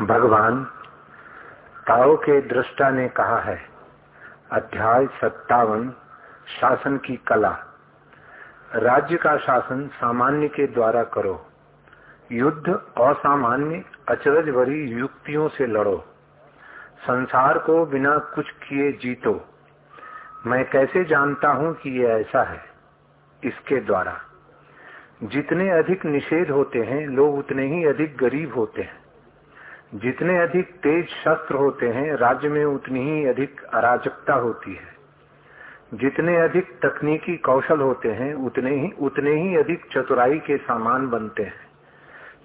भगवान, ताओ के दृष्टा ने कहा है, अध्याय सत्तावन, शासन की कला। राज्य का शासन सामान्य के द्वारा करो। युद्ध असामान्य अचरज भरी युक्तियों से लड़ो। संसार को बिना कुछ किए जीतो। मैं कैसे जानता हूँ कि ये ऐसा है? इसके द्वारा। जितने अधिक निषेध होते हैं, लोग उतने ही अधिक गरीब होते हैं। जितने अधिक तेज शस्त्र होते हैं, राज्य में उतनी ही अधिक अराजकता होती है। जितने अधिक तकनीकी कौशल होते हैं, उतने ही उतने ही अधिक चतुराई के सामान बनते हैं।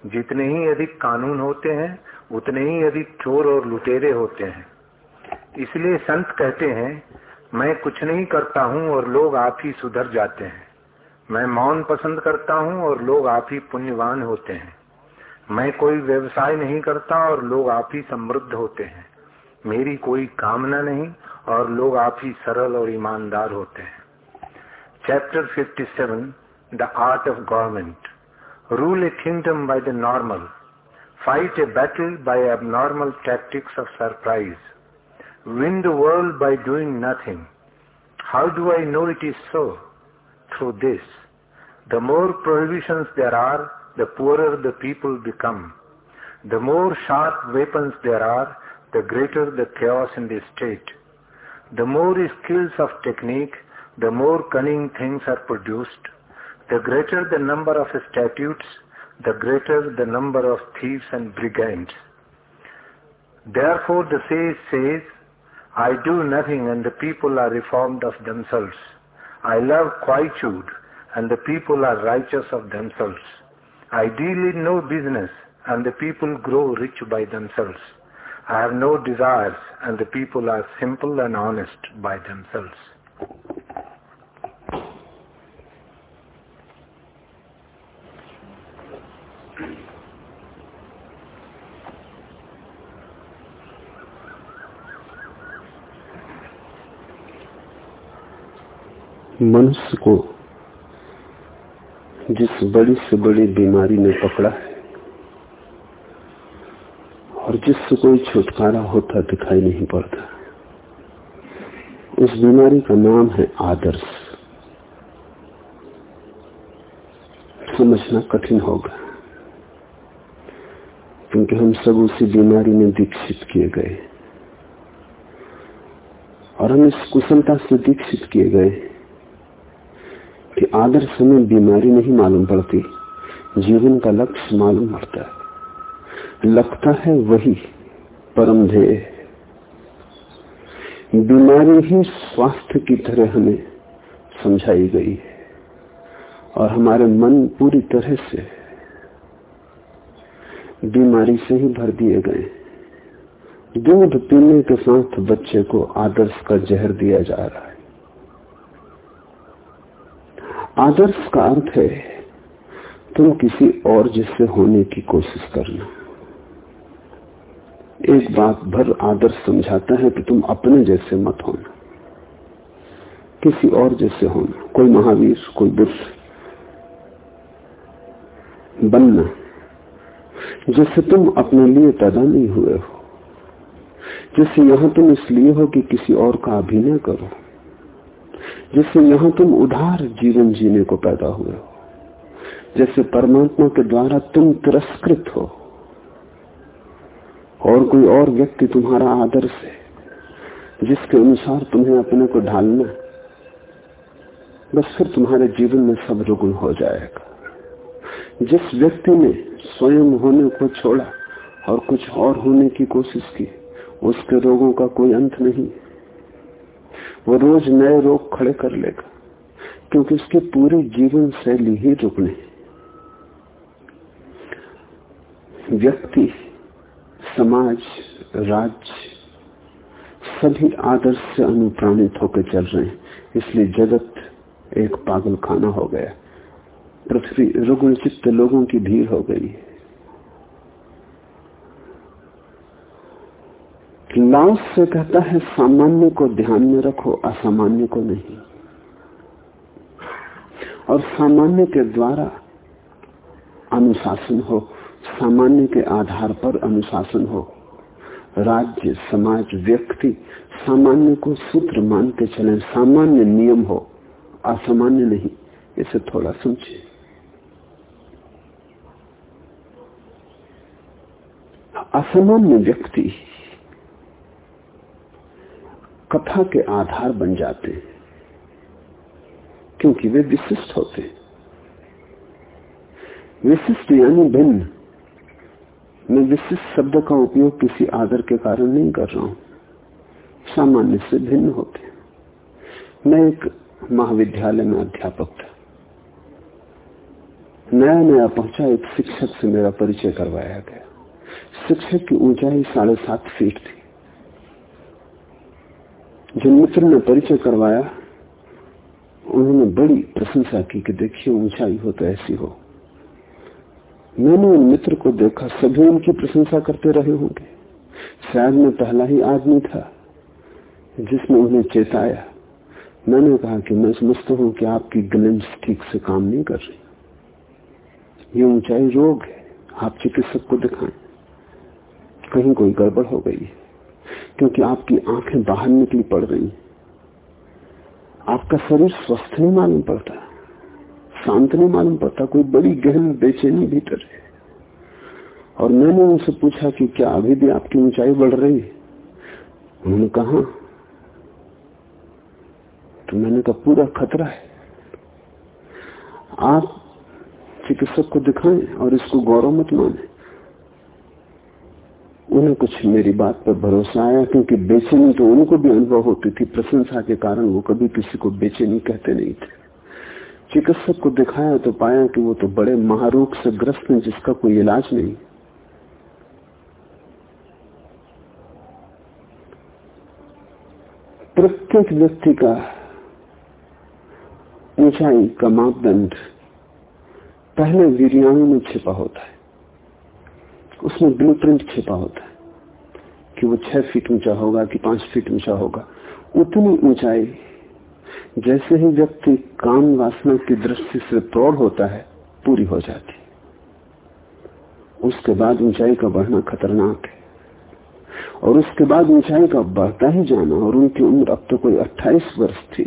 जितने ही अधिक कानून होते हैं, उतने ही अधिक चोर और लुटेरे होते हैं। इसलिए संत कहते हैं, मैं कुछ नहीं करता हूँ और लोग आप ही सुधर जाते हैं। मैं मौन पसंद करता हूँ और लोग आप ही पुण्यवान होते हैं। मैं कोई व्यवसाय नहीं करता और लोग आप ही समृद्ध होते हैं। मेरी कोई कामना नहीं और लोग आप ही सरल और ईमानदार होते हैं। Chapter 57 seven the art of government rule a kingdom by the normal fight a battle by abnormal tactics of surprise win the world by doing nothing how do I know it is so through this the more prohibitions there are the poorer the people become. The more sharp weapons there are, the greater the chaos in the state. The more skills of technique, the more cunning things are produced. The greater the number of statutes, the greater the number of thieves and brigands. Therefore the sage says, I do nothing and the people are reformed of themselves. I love quietude and the people are righteous of themselves. I deal in no business and the people grow rich by themselves. I have no desires and the people are simple and honest by themselves. मनुष्य को जिस बड़ी से बड़ी बीमारी ने पकड़ा है और जिससे कोई छुटकारा होता दिखाई नहीं पड़ता, उस बीमारी का नाम है आदर्श। समझना कठिन होगा, क्योंकि हम सब उसी बीमारी में दीक्षित किए गए। और हम इस कुशलता से दीक्षित किए गए कि आदर्श हमें बीमारी नहीं मालूम पड़ती। जीवन का लक्ष्य मालूम पड़ता है। लगता है वही परम ध्येय बीमारी ही स्वास्थ्य की तरह हमें समझाई गई है और हमारे मन पूरी तरह से बीमारी से ही भर दिए गए दूध पीने के साथ बच्चे को आदर्श का जहर दिया जा रहा है। आदर्श का अर्थ है, तुम किसी और जैसे होने की कोशिश करना। एक बात भर आदर्श समझाता है कि तुम अपने जैसे मत होना। किसी और जैसे होना, कोई महावीर, कोई बुद्ध। बनना जैसे तुम अपने लिए पैदा नहीं हुए हो जैसे यहाँ तुम इसलिए हो कि किसी और का अभिनय करो। जिससे यहाँ तुम उधार जीवन जीने को पैदा हुए हो। जैसे परमात्मा के द्वारा तुम तिरस्कृत हो। और कोई और व्यक्ति तुम्हारा आदर्श है, जिसके अनुसार तुम्हें अपने को ढालना बस फिर तुम्हारे जीवन में सब रुगुण हो जाएगा। जिस व्यक्ति ने स्वयं होने को छोड़ा और कुछ और होने की कोशिश की, उसके रोगों का कोई अंत नहीं। है वो रोज नए रोग खड़े कर लेगा, क्योंकि उसके पूरी जीवन शैली ही रुकने व्यक्ति, समाज, राज्य, सभी आदर्श से अनुप्राणित होकर चल रहे हैं। इसलिए जगत एक पागल खाना हो गया। पृथ्वी रुग्ण चित्त लोगों की भीड़ हो गई है। लाउस से कहता है, सामान्य को ध्यान में रखो, असामान्य को नहीं। और सामान्य के द्वारा अनुशासन हो, सामान्य के आधार पर अनुशासन हो। राज्य, समाज, व्यक्ति सामान्य को सूत्र मान के चले, सामान्य नियम हो, असामान्य नहीं, इसे थोड़ा समझे असामान्य व्यक्ति कथा के आधार बन जाते हैं, क्योंकि वे विशिष्ट होते हैं। विशिष्ट यानी भिन्न। मैं विशिष्ट शब्द का उपयोग किसी आदर के कारण नहीं कर रहा हूँ। सामान्य से भिन्न होते हैं। मैं एक महाविद्यालय में अध्यापक था। नया नया पहुँचा, एक शिक्षक से मेरा परिचय करवाया गया। शिक्षक की ऊंचाई साढ़े सात फीट थी। जिन मित्र ने परिचय करवाया, उन्होंने बड़ी प्रशंसा की कि देखिए, ऊंचाई हो तो ऐसी हो। मैंने उन मित्र को देखा, सभी उनकी प्रशंसा करते रहे होंगे। शायद मैं पहला ही आदमी था जिसने उन्हें चेताया। मैंने कहा कि मैं समझता हूँ कि आपकी ग्लेंस ठीक से काम नहीं कर रही। ये ऊंचाई रोग है, आप चिकित्सक को दिखाएँ। कहीं कोई गड़बड़ हो गई है। क्योंकि आपकी आँखें बाहर निकली पड़ रही आपका शरीर स्वस्थ नहीं मालूम पड़ता, शांत नहीं मालूम पड़ता, कोई बड़ी गहन बेचैनी भीतर है। और मैंने उनसे पूछा कि क्या अभी भी आपकी ऊंचाई बढ़ रही है? उन्होंने कहा तो मैंने कहा, पूरा खतरा है। आप चिकित्सक को दिखाएँ और इसको गौरव मत माने। उन्हें कुछ मेरी बात पर भरोसा आया, क्योंकि बेचैनी तो उनको भी अनुभव होती थी। प्रशंसा के कारण वो कभी किसी को बेचैनी कहते नहीं थे। चिकित्सक को दिखाया तो पाया कि वो तो बड़े महारोग से ग्रस्त हैं, जिसका कोई इलाज नहीं। प्रत्येक व्यक्ति का ऊंचाई का मापदंड पहले वीरियाणु में छिपा होता है। उसमें ब्लू प्रिंट छिपा होता है कि वो छह फीट ऊँचा होगा कि पाँच फीट ऊँचा होगा। उतनी ऊंचाई जैसे ही व्यक्ति काम वासना की दृष्टि से प्रौढ़ होता है, पूरी हो जाती उसके बाद ऊंचाई का बढ़ना खतरनाक है। और उसके बाद ऊंचाई का बढ़ता ही जाना और उनकी उम्र अब तो कोई 28 वर्ष थी।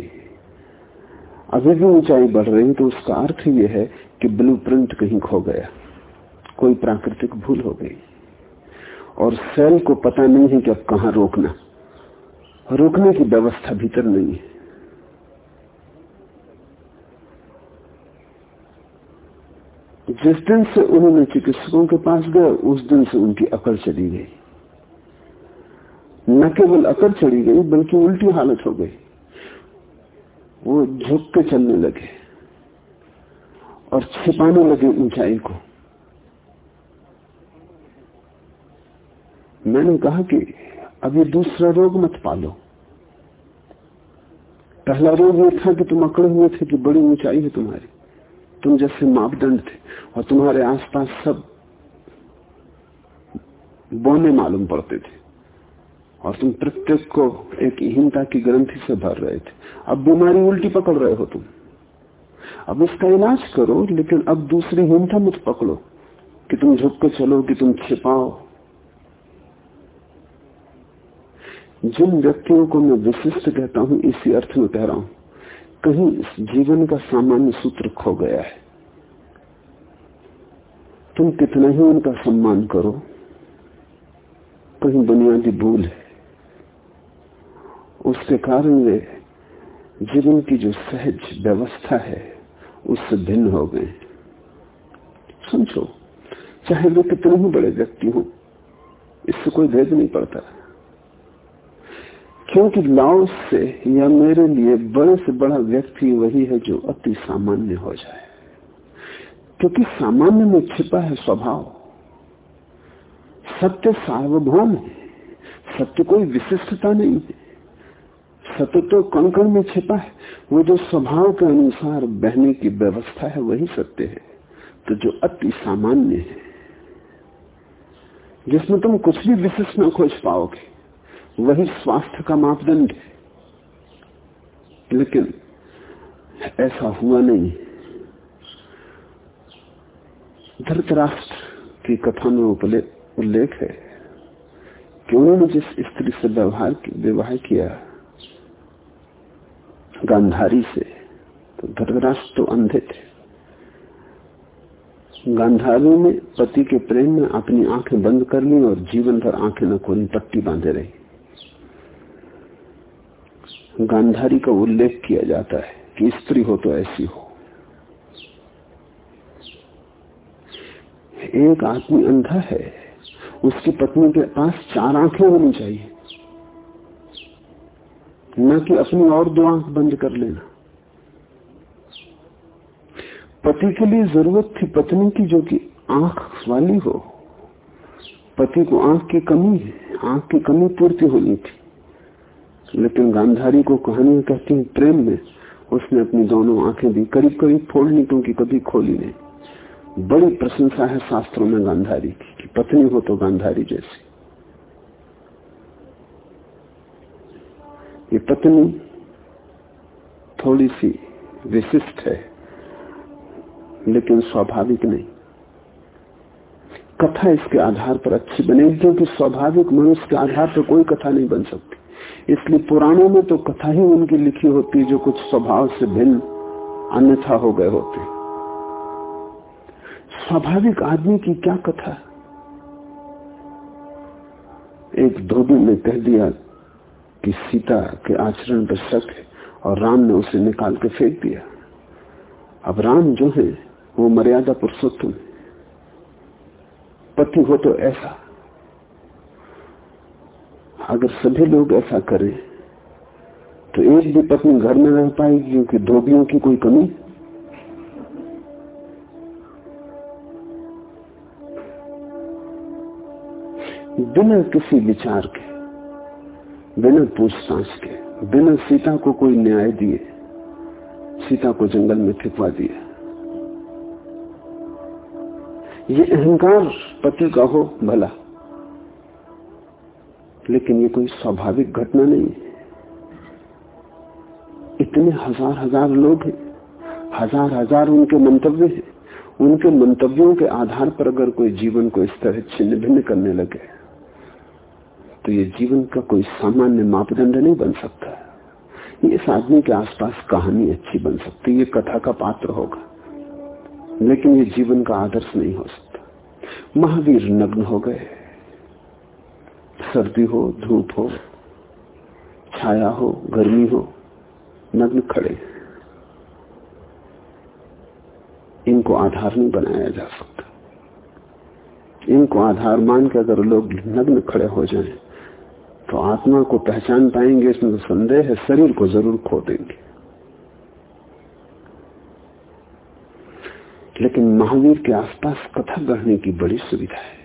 अभी भी ऊंचाई बढ़ रही तो उसका अर्थ यह है कि ब्लू प्रिंट कहीं खो गया। कोई प्राकृतिक भूल हो गई। और सेल को पता नहीं है कि अब कहा रोकना। रोकने की व्यवस्था भीतर नहीं है। जिस दिन से उन्होंने चिकित्सकों के पास गए, उस दिन से उनकी अकड़ चली गई। न केवल अकड़ चढ़ी गई, बल्कि उल्टी हालत हो गई। वो झुक के चलने लगे और छिपाने लगे ऊंचाई को। मैंने कहा कि अभी दूसरा रोग मत पालो। पहला रोग ये था कि तुम अकड़े हुए थे कि बड़ी ऊंचाई है तुम्हारी। तुम जैसे मापदंड थे और तुम्हारे आसपास सब बोने मालूम पड़ते थे। और तुम प्रत्येक को एक हीनता की ग्रंथि से भर रहे थे। अब बीमारी उल्टी पकड़ रहे हो तुम। अब इसका इलाज करो, लेकिन अब दूसरी हीनता मत पकड़ो कि तुम झुक के चलो, कि तुम छिपाओ। जिन व्यक्तियों को मैं विशिष्ट कहता हूँ, इसी अर्थ में कह रहा हूँ, कहीं इस जीवन का सामान्य सूत्र खो गया है। तुम कितना ही उनका सम्मान करो, कहीं बुनियादी भूल है। उसके कारण वे जीवन की जो सहज व्यवस्था है, उससे भिन्न हो गए समझो, चाहे वे कितने ही बड़े व्यक्ति हो, इससे कोई भेद नहीं पड़ता। क्योंकि लाओ से या मेरे लिए बड़े से बड़ा व्यक्ति वही है जो अति सामान्य हो जाए। क्योंकि सामान्य में छिपा है स्वभाव। सत्य सार्वभौम है। सत्य कोई विशिष्टता नहीं है। सत्य तो कण कण में छिपा है। वो जो स्वभाव के अनुसार बहने की व्यवस्था है, वही सत्य है। तो जो अति सामान्य है, जिसमें तुम कुछ भी विशिष्ट न खोज पाओगे वही स्वास्थ्य का मापदंड है। लेकिन ऐसा हुआ नहीं। धृतराष्ट्र की कथा में उल्लेख है कि उन्होंने जिस स्त्री से व्यवहार विवाह किया, गांधारी से तो धर्मराष्ट्र तो अंधे थे गांधारी ने पति के प्रेम में अपनी आँखें बंद कर ली और जीवन भर आँखें न खोली, पट्टी बांधे रही। गांधारी का उल्लेख किया जाता है कि स्त्री हो तो ऐसी हो। एक आदमी अंधा है, उसकी पत्नी के पास चार आँखें होनी चाहिए। न कि अपनी और दो आँख बंद कर लेना। पति के लिए ज़रूरत थी पत्नी की, जो कि आँख वाली हो। पति को आँख की कमी है, आँख की कमी पूर्ति होनी थी। लेकिन गांधारी को कहानियाँ कहती है, प्रेम में। उसने अपनी दोनों आँखें भी करीब करीब फोड़नी, क्योंकि कभी खोली नहीं। बड़ी प्रशंसा है शास्त्रों में गांधारी की, कि पत्नी हो तो गांधारी जैसी। ये पत्नी थोड़ी सी विशिष्ट है, लेकिन स्वाभाविक नहीं। कथा इसके आधार पर अच्छी बनेगी, क्योंकि स्वाभाविक मनुष्य के आधार पर कोई कथा नहीं बन सकती। इसलिए पुराणों में तो कथा ही उनकी लिखी होती, जो कुछ स्वभाव से भिन्न, अन्यथा हो गए होते। स्वाभाविक आदमी की क्या कथा? एक धोबी ने कह दिया कि सीता के आचरण पर शक है, और राम ने उसे निकाल के फेंक दिया। अब राम जो है, वो मर्यादा पुरुषोत्तम पति हो तो ऐसा। अगर सभी लोग ऐसा करें तो एक भी पत्नी घर में रह पाएगी क्योंकि धोबियों की कोई कमी? बिना किसी विचार के, बिना पूछताछ के, बिना सीता को कोई न्याय दिए, सीता को जंगल में फिकवा दिया ये अहंकार पति का हो, भला। लेकिन ये कोई स्वाभाविक घटना नहीं है। इतने हज़ार हज़ार लोग हैं, हज़ार हज़ार उनके मंतव्य हैं। उनके मंतव्यों के आधार पर अगर कोई जीवन को इस तरह छिन्न भिन्न करने लगे तो ये जीवन का कोई सामान्य मापदंड नहीं बन सकता। ये इस आदमी के आसपास कहानी अच्छी बन सकती ये कथा का पात्र होगा। लेकिन ये जीवन का आदर्श नहीं हो सकता। महावीर नग्न हो गए। सर्दी हो, धूप हो, छाया हो, गर्मी हो, नग्न खड़े इनको आधार नहीं बनाया जा सकता। इनको आधार मान के अगर लोग नग्न खड़े हो जाएँ तो आत्मा को पहचान पाएँगे, इसमें तो संदेह है, शरीर को ज़रूर खो देंगे। लेकिन महावीर के आसपास कथा गढ़ने की बड़ी सुविधा है।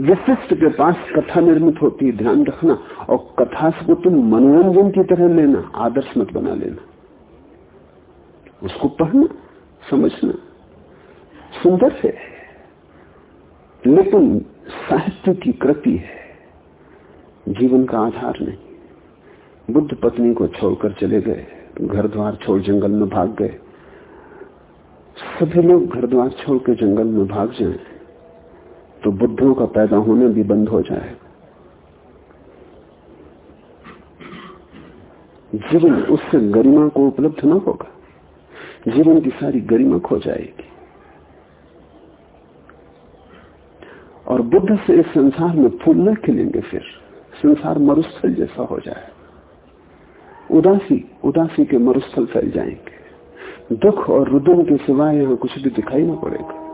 विशिष्ट के पास कथा निर्मित होती है, ध्यान रखना। और कथा को तुम मनोरंजन की तरह लेना, आदर्श मत बना लेना। उसको पढ़ना, समझना, सुंदर है। लेकिन साहित्य की कृति है, जीवन का आधार नहीं। बुद्ध पत्नी को छोड़कर चले गए घर द्वार छोड़ जंगल में भाग गए। सभी लोग घर द्वार छोड़ के जंगल में भाग जाएँ। तो बुद्धों का पैदा होना भी बंद हो जाए। जीवन उससे गरिमा को उपलब्ध न होगा। जीवन की सारी गरिमा खो जाएगी। और बुद्ध से इस संसार में फूल न खिलेंगे फिर। संसार मरुस्थल जैसा हो जाए। उदासी उदासी के मरुस्थल फैल जाएँगे। दुख और रुदन के सिवाय यहाँ कुछ भी दिखाई ना पड़ेगा।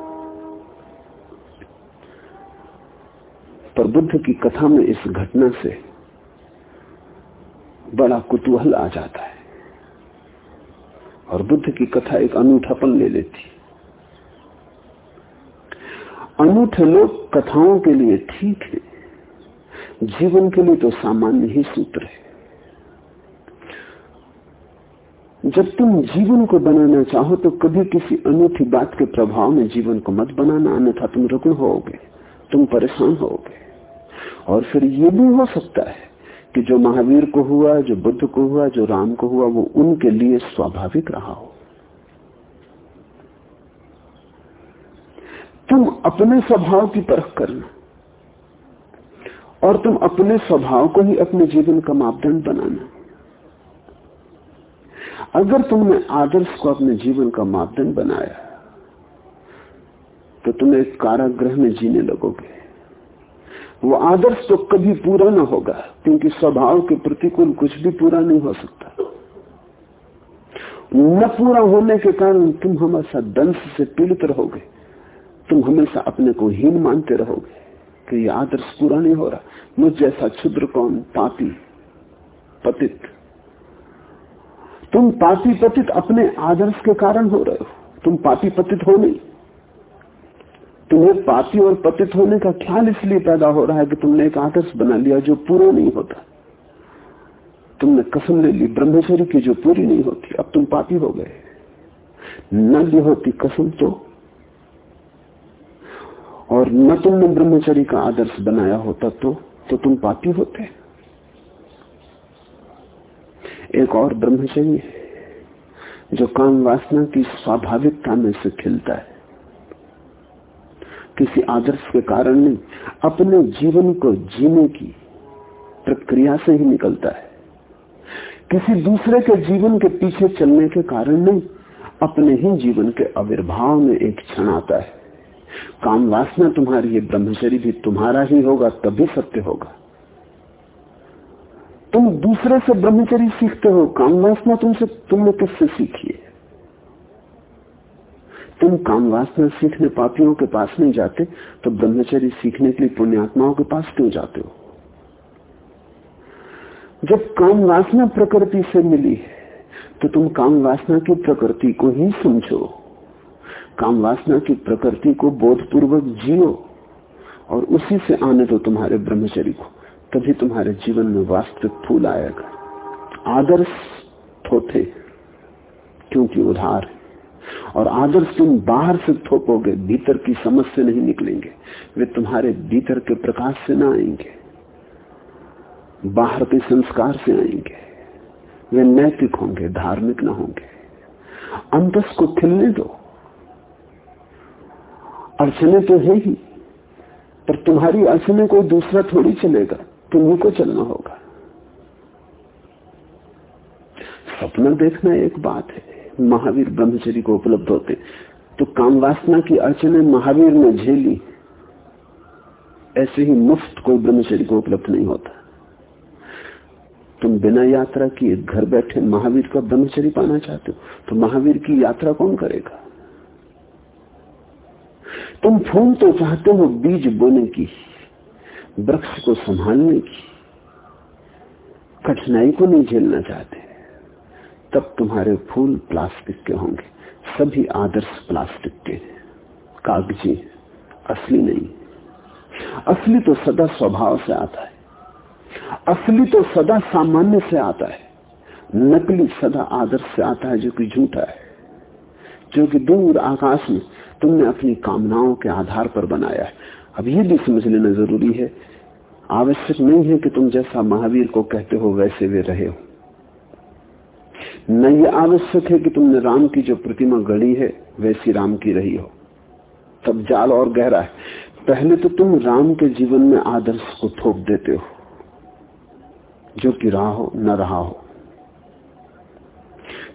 पर बुद्ध की कथा में इस घटना से बड़ा कुतूहल आ जाता है। और बुद्ध की कथा एक अनूठापन ले लेती। अनूठे लोग कथाओं के लिए ठीक है, जीवन के लिए तो सामान्य ही सूत्र है। जब तुम जीवन को बनाना चाहो तो कभी किसी अनूठी बात के प्रभाव में जीवन को मत बनाना, अन्यथा तुम रुकन होगे, तुम परेशान होगे। और फिर ये भी हो सकता है कि जो महावीर को हुआ, जो बुद्ध को हुआ, जो राम को हुआ, वो उनके लिए स्वाभाविक रहा हो। तुम अपने स्वभाव की परख करना और तुम अपने स्वभाव को ही अपने जीवन का मापदंड बनाना। अगर तुमने आदर्श को अपने जीवन का मापदंड बनाया तो तुम एक कारागृह में जीने लगोगे। वो आदर्श तो कभी पूरा ना होगा, क्योंकि स्वभाव के प्रतिकूल कुछ भी पूरा नहीं हो सकता। न पूरा होने के कारण तुम हमेशा दंश से पीड़ित रहोगे। तुम हमेशा अपने को हीन मानते रहोगे कि ये आदर्श पूरा नहीं हो रहा। मुझ जैसा क्षुद्र कौन पापी, पतित? तुम पापी पतित अपने आदर्श के कारण हो रहे हो। तुम पापी पतित हो नहीं। तुम्हें पापी और पतित होने का ख्याल इसलिए पैदा हो रहा है कि तुमने एक आदर्श बना लिया जो पूरा नहीं होता। तुमने कसम ले ली, ब्रह्मचर्य की जो पूरी नहीं होती, अब तुम पापी हो गए। न ली होती कसम तो। और न तुमने ब्रह्मचर्य का आदर्श बनाया होता तो तो तुम पापी होते। एक और ब्रह्मचर्य जो काम वासना की स्वाभाविकता में से खिलता है। किसी आदर्श के कारण नहीं, अपने जीवन को जीने की प्रक्रिया से ही निकलता है। किसी दूसरे के जीवन के पीछे चलने के कारण नहीं, अपने ही जीवन के आविर्भाव में एक क्षण आता है। काम वासना तुम्हारी है ब्रह्मचरी भी तुम्हारा ही होगा, तभी सत्य होगा। तुम दूसरे से ब्रह्मचरी सीखते हो, काम वासना तुमसे, तुमने किससे सीखी है? तुम काम वासना सीखने पापियों के पास नहीं जाते तो ब्रह्मचर्य सीखने के लिए पुण्यात्माओं के पास क्यों जाते हो? जब काम वासना प्रकृति से मिली है तो तुम काम वासना की प्रकृति को ही समझो। काम वासना की प्रकृति को बोधपूर्वक जियो, और उसी से आने दो तुम्हारे ब्रह्मचर्य को। तभी तुम्हारे जीवन में वास्तविक फूल आएगा। आदर्श थोथे क्योंकि उधार है। और आदर्श तुम बाहर से थोपोगे, भीतर की समझ से नहीं निकलेंगे। वे तुम्हारे भीतर के प्रकाश से ना आएँगे। बाहर के संस्कार से आएँगे। वे नैतिक होंगे, धार्मिक ना होंगे। अंतस को खिलने दो। अड़चने तो है ही, पर तुम्हारी अड़चने कोई दूसरा थोड़ी चलेगा, तुम्ही को चलना होगा। सपना देखना एक बात है। महावीर ब्रह्मचरी को उपलब्ध होते। तो काम वासना की अड़चने महावीर ने झेली। ऐसे ही मुफ़्त कोई ब्रह्मचरी को उपलब्ध नहीं होता। तुम बिना यात्रा किए घर बैठे महावीर का ब्रह्मचरी पाना चाहते हो तो महावीर की यात्रा कौन करेगा? तुम फूल तो चाहते हो बीज बोने की, वृक्ष को संभालने की, कठिनाई को नहीं झेलना चाहते। तब तुम्हारे फूल प्लास्टिक के होंगे। सभी आदर्श प्लास्टिक के। कागज़ी, असली नहीं। असली तो सदा स्वभाव से आता है। असली तो सदा सामान्य से आता है। नकली सदा आदर्श से आता है जो कि झूठा है। जो कि दूर आकाश में तुमने अपनी कामनाओं के आधार पर बनाया है। अब ये भी समझ लेना ज़रूरी है। आवश्यक नहीं है कि तुम जैसा महावीर को कहते हो, वैसे वे रहे हो। न ये आवश्यक है कि तुमने राम की जो प्रतिमा गढ़ी है, वैसी राम की रही हो। तब जाल और गहरा है। पहले तो तुम राम के जीवन में आदर्श को थोप देते हो, जो कि रहा हो, न रहा हो।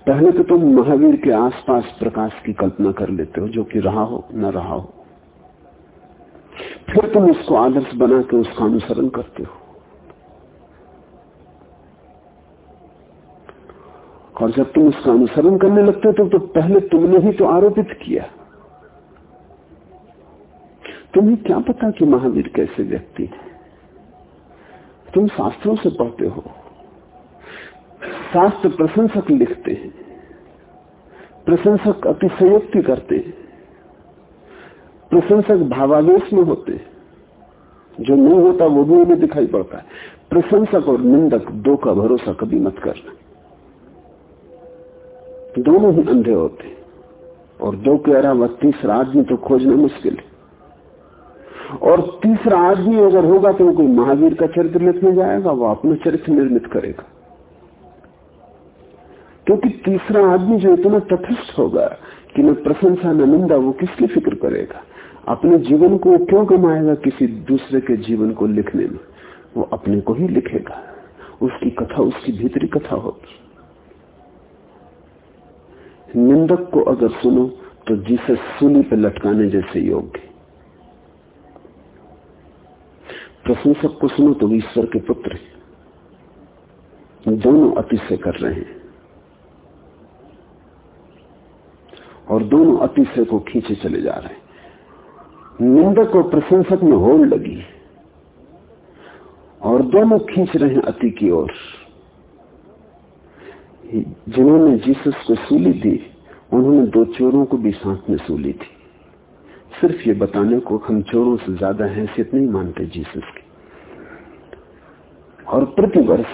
पहले तो तुम महावीर के आसपास प्रकाश की कल्पना कर लेते हो, जो कि रहा हो, न रहा हो। फिर तुम इसको आदर्श बना के उसका अनुसरण करते हो। और जब तुम उसका अनुसरण करने लगते हो तो, तो पहले तुमने ही तो आरोपित किया। तुम्हें क्या पता कि महावीर कैसे व्यक्ति है तुम शास्त्रों से पढ़ते हो शास्त्र प्रशंसक लिखते हैं प्रशंसक अतिशयोक्ति करते हैं प्रशंसक भावावेश में होते हैं। जो नहीं होता वो भी उन्हें दिखाई पड़ता है। प्रशंसक और निंदक दो का भरोसा कभी मत करना। दोनों ही अंधे होते और दो के अलावा तीसरा आदमी तो खोजना मुश्किल है। और तीसरा आदमी अगर होगा तो कोई महावीर का चरित्र लिखने जाएगा, वो अपना चरित्र निर्मित करेगा। क्योंकि तीसरा आदमी जो इतना तथस्थ होगा कि न प्रशंसा, न निंदा, वो किसकी फ़िक्र करेगा? अपने जीवन को क्यों कमाएगा किसी दूसरे के जीवन को लिखने में? वो अपने को ही लिखेगा। उसकी कथा, उसकी भीतरी कथा होगी। निंदक को अगर सुनो तो जिसे सुनी पे लटकाने जैसे योग्य। प्रशंसक को सुनो तो ईश्वर के पुत्र दोनों अतिशय कर रहे हैं। और दोनों अतिशय को खींचे चले जा रहे हैं। निंदक और प्रशंसक में होड़ लगी और दोनों खींच रहे हैं अति की ओर। जिन्होंने जीसस को सूली दी, उन्होंने दो चोरों को भी साथ में सूली थी सिर्फ़ ये बताने को हम चोरों से ज़्यादा हैसियत नहीं मानते जीसस की। और प्रतिवर्ष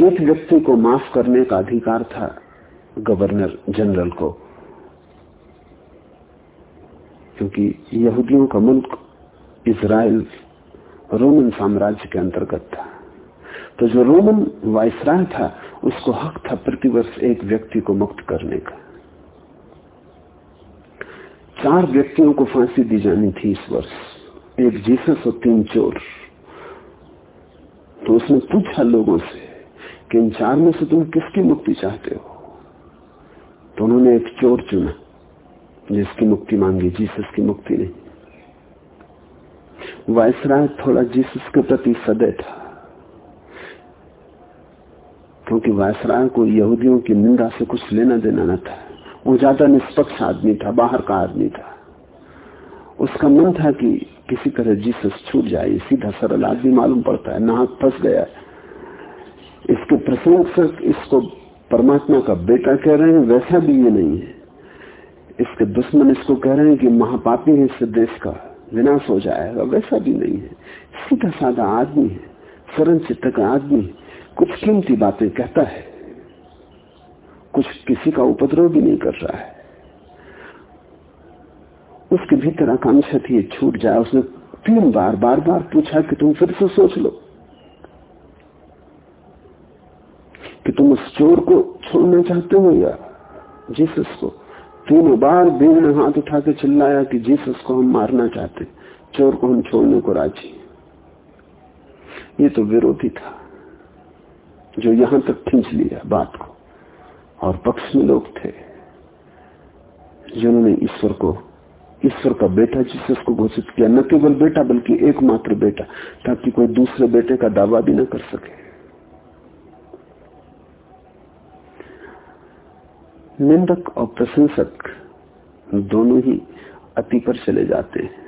एक व्यक्ति को माफ़ करने का अधिकार था गवर्नर जनरल को, क्योंकि यहूदियों का मुल्क इसराइल रोमन साम्राज्य के अंतर्गत था। तो जो रोमन वायसराय था, उसको हक था प्रतिवर्ष एक व्यक्ति को मुक्त करने का। चार व्यक्तियों को फांसी दी जानी थी इस वर्ष। एक जीसस और तीन चोर। तो उसने पूछा लोगों से कि इन चार में से तुम किसकी मुक्ति चाहते हो? तो उन्होंने एक चोर चुना, जिसकी मुक्ति मांगी, जीसस की मुक्ति नहीं। वायसराय थोड़ा जीसस के प्रति सदै था। क्योंकि वायसराय को यहूदियों की निंदा से कुछ लेना देना न था। वो ज़्यादा निष्पक्ष आदमी था, बाहर का आदमी था। उसका मन था कि किसी तरह जीसस छूट जाए, सीधा सरल आदमी मालूम पड़ता है, नाहक फंस गया इसके प्रशंसक इसको परमात्मा का बेटा कह रहे हैं, वैसा भी ये नहीं है। इसके दुश्मन इसको कह रहे हैं कि महापापी है इससे देश का, विनाश हो जाएगा, वैसा भी नहीं है। सीधा साधा आदमी है, सरल चित्त का आदमी कुछ कीमती बातें कहता है। कुछ किसी का उपद्रव भी नहीं कर रहा है। उसके भीतर आकांक्षा थी छूट जाए। उसने तीन बार बार बार पूछा कि तुम फिर से सोच लो कि तुम उस चोर को छोड़ना चाहते हो या जीसस को? तीनों बार भीड़ ने हाथ उठा के चिल्लाया कि जीसस को हम मारना चाहते चोर को हम छोड़ने को राज़ी ये तो विरोधी था। जो यहाँ तक खींच लिया बात को। और पक्ष में लोग थे जिन्होंने ईश्वर को, ईश्वर का बेटा जीसस को घोषित किया, न केवल बेटा बल्कि एकमात्र बेटा, ताकि कोई दूसरे बेटे का दावा भी न कर सके। निंदक और प्रशंसक दोनों ही अति पर चले जाते हैं।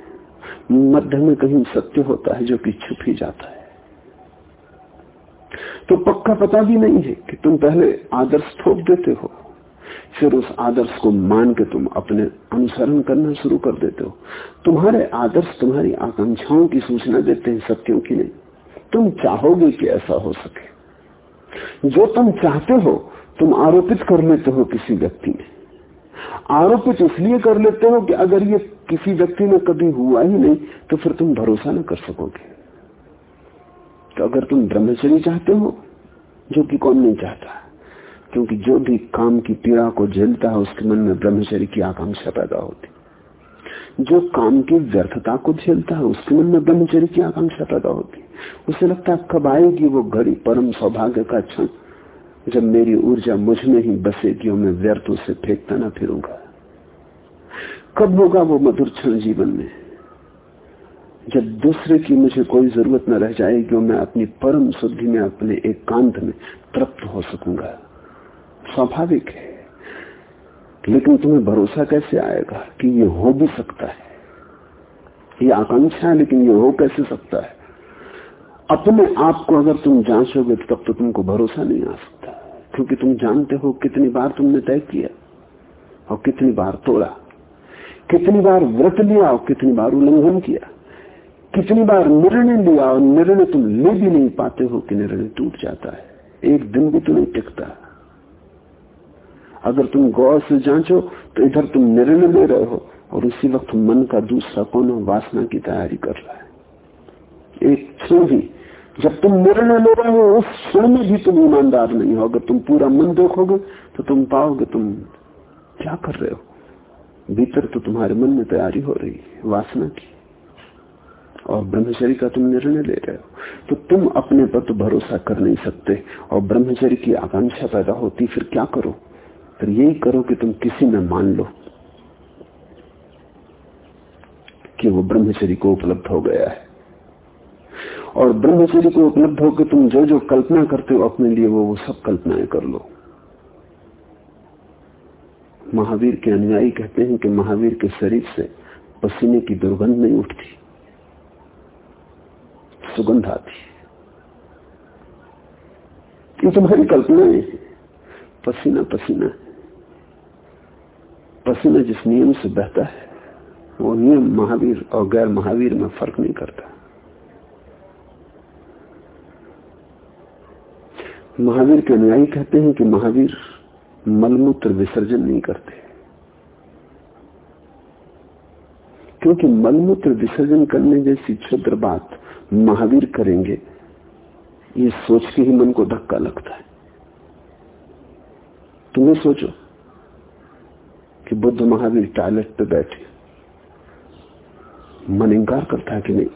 मध्य में कहीं सत्य होता है जो कि छुप ही जाता है। तो पक्का पता भी नहीं है कि तुम पहले आदर्श थोप देते हो। फिर उस आदर्श को मान के तुम अपने अनुसरण करना शुरू कर देते हो। तुम्हारे आदर्श तुम्हारी आकांक्षाओं की सूचना देते हैं, सत्यों की नहीं। तुम चाहोगे कि ऐसा हो सके। जो तुम चाहते हो, तुम आरोपित कर लेते हो किसी व्यक्ति में। आरोपित इसलिए कर लेते हो कि अगर ये किसी व्यक्ति में कभी हुआ ही नहीं तो फिर तुम भरोसा न कर सकोगे। तो अगर तुम ब्रह्मचर्य चाहते हो, जो कि कौन नहीं चाहता? क्योंकि जो भी काम की पीड़ा को झेलता है, उसके मन में ब्रह्मचर्य की आकांक्षा पैदा होती। जो काम की व्यर्थता को झेलता है, उसके मन में ब्रह्मचर्य की आकांक्षा पैदा होती। उसे लगता है, कब आएगी वो घड़ी परम सौभाग्य का क्षण, जब मेरी ऊर्जा मुझमें ही बसेगी और मैं व्यर्थों से फेंकता ना फिरूँगा। कब होगा वो मधुर क्षण जीवन में? जब दूसरे की मुझे कोई ज़रूरत न रह जाएगी और मैं अपनी परम शुद्धि में, अपने एकांत एक में तृप्त हो सकूँगा। स्वाभाविक है। लेकिन तुम्हें भरोसा कैसे आएगा कि ये हो भी सकता है? ये आकांक्षा है, लेकिन ये हो कैसे सकता है? अपने आप को अगर तुम जांचोगे, तब तो तुमको भरोसा नहीं आ सकता। क्योंकि तुम जानते हो कितनी बार तुमने तय किया और कितनी बार तोड़ा, कितनी बार व्रत लिया और कितनी बार उल्लंघन किया। कितनी बार निर्णय लिया और निर्णय तुम ले भी नहीं पाते हो कि निर्णय टूट जाता है। एक दिन भी तो नहीं टिकता। अगर तुम गौर से जांचो तो इधर तुम निर्णय ले रहे हो और उसी वक्त मन का दूसरा कोना वासना की तैयारी कर रहा है। एक क्षण भी जब तुम निर्णय ले रहे हो, उस क्षण में भी तुम ईमानदार नहीं हो। अगर तुम पूरा मन देखोगे तो तुम पाओगे तुम क्या कर रहे हो। भीतर तो तुम्हारे मन में तैयारी हो रही है, वासना की। और ब्रह्मचर्य का तुम निर्णय ले रहे हो। तो तुम अपने पर तो भरोसा कर नहीं सकते और ब्रह्मचर्य की आकांक्षा पैदा होती, फिर क्या करो? फिर यही करो कि तुम किसी में मान लो कि वो ब्रह्मचर्य को उपलब्ध हो गया है। और ब्रह्मचर्य को उपलब्ध होकर तुम जो जो कल्पना करते हो, अपने लिए वो वो सब कल्पनाएँ कर लो। महावीर के अनुयायी कहते हैं कि महावीर के शरीर से पसीने की दुर्गंध नहीं उठती। सुगंध आती ये तुम्हारी कल्पनाएँ पसीना पसीना। पसीना जिस नियम से बहता है, वो नियम महावीर और गैर महावीर में फ़र्क नहीं करता। महावीर के अनुयायी कहते हैं कि महावीर मलमूत्र विसर्जन नहीं करते। क्योंकि मलमूत्र विसर्जन करने जैसी क्षुद्र बात महावीर करेंगे, ये सोच के ही मन को धक्का लगता है। तुम्हें सोचो कि बुद्ध महावीर टॉयलेट पे बैठे, मन इंकार करता है कि नहीं?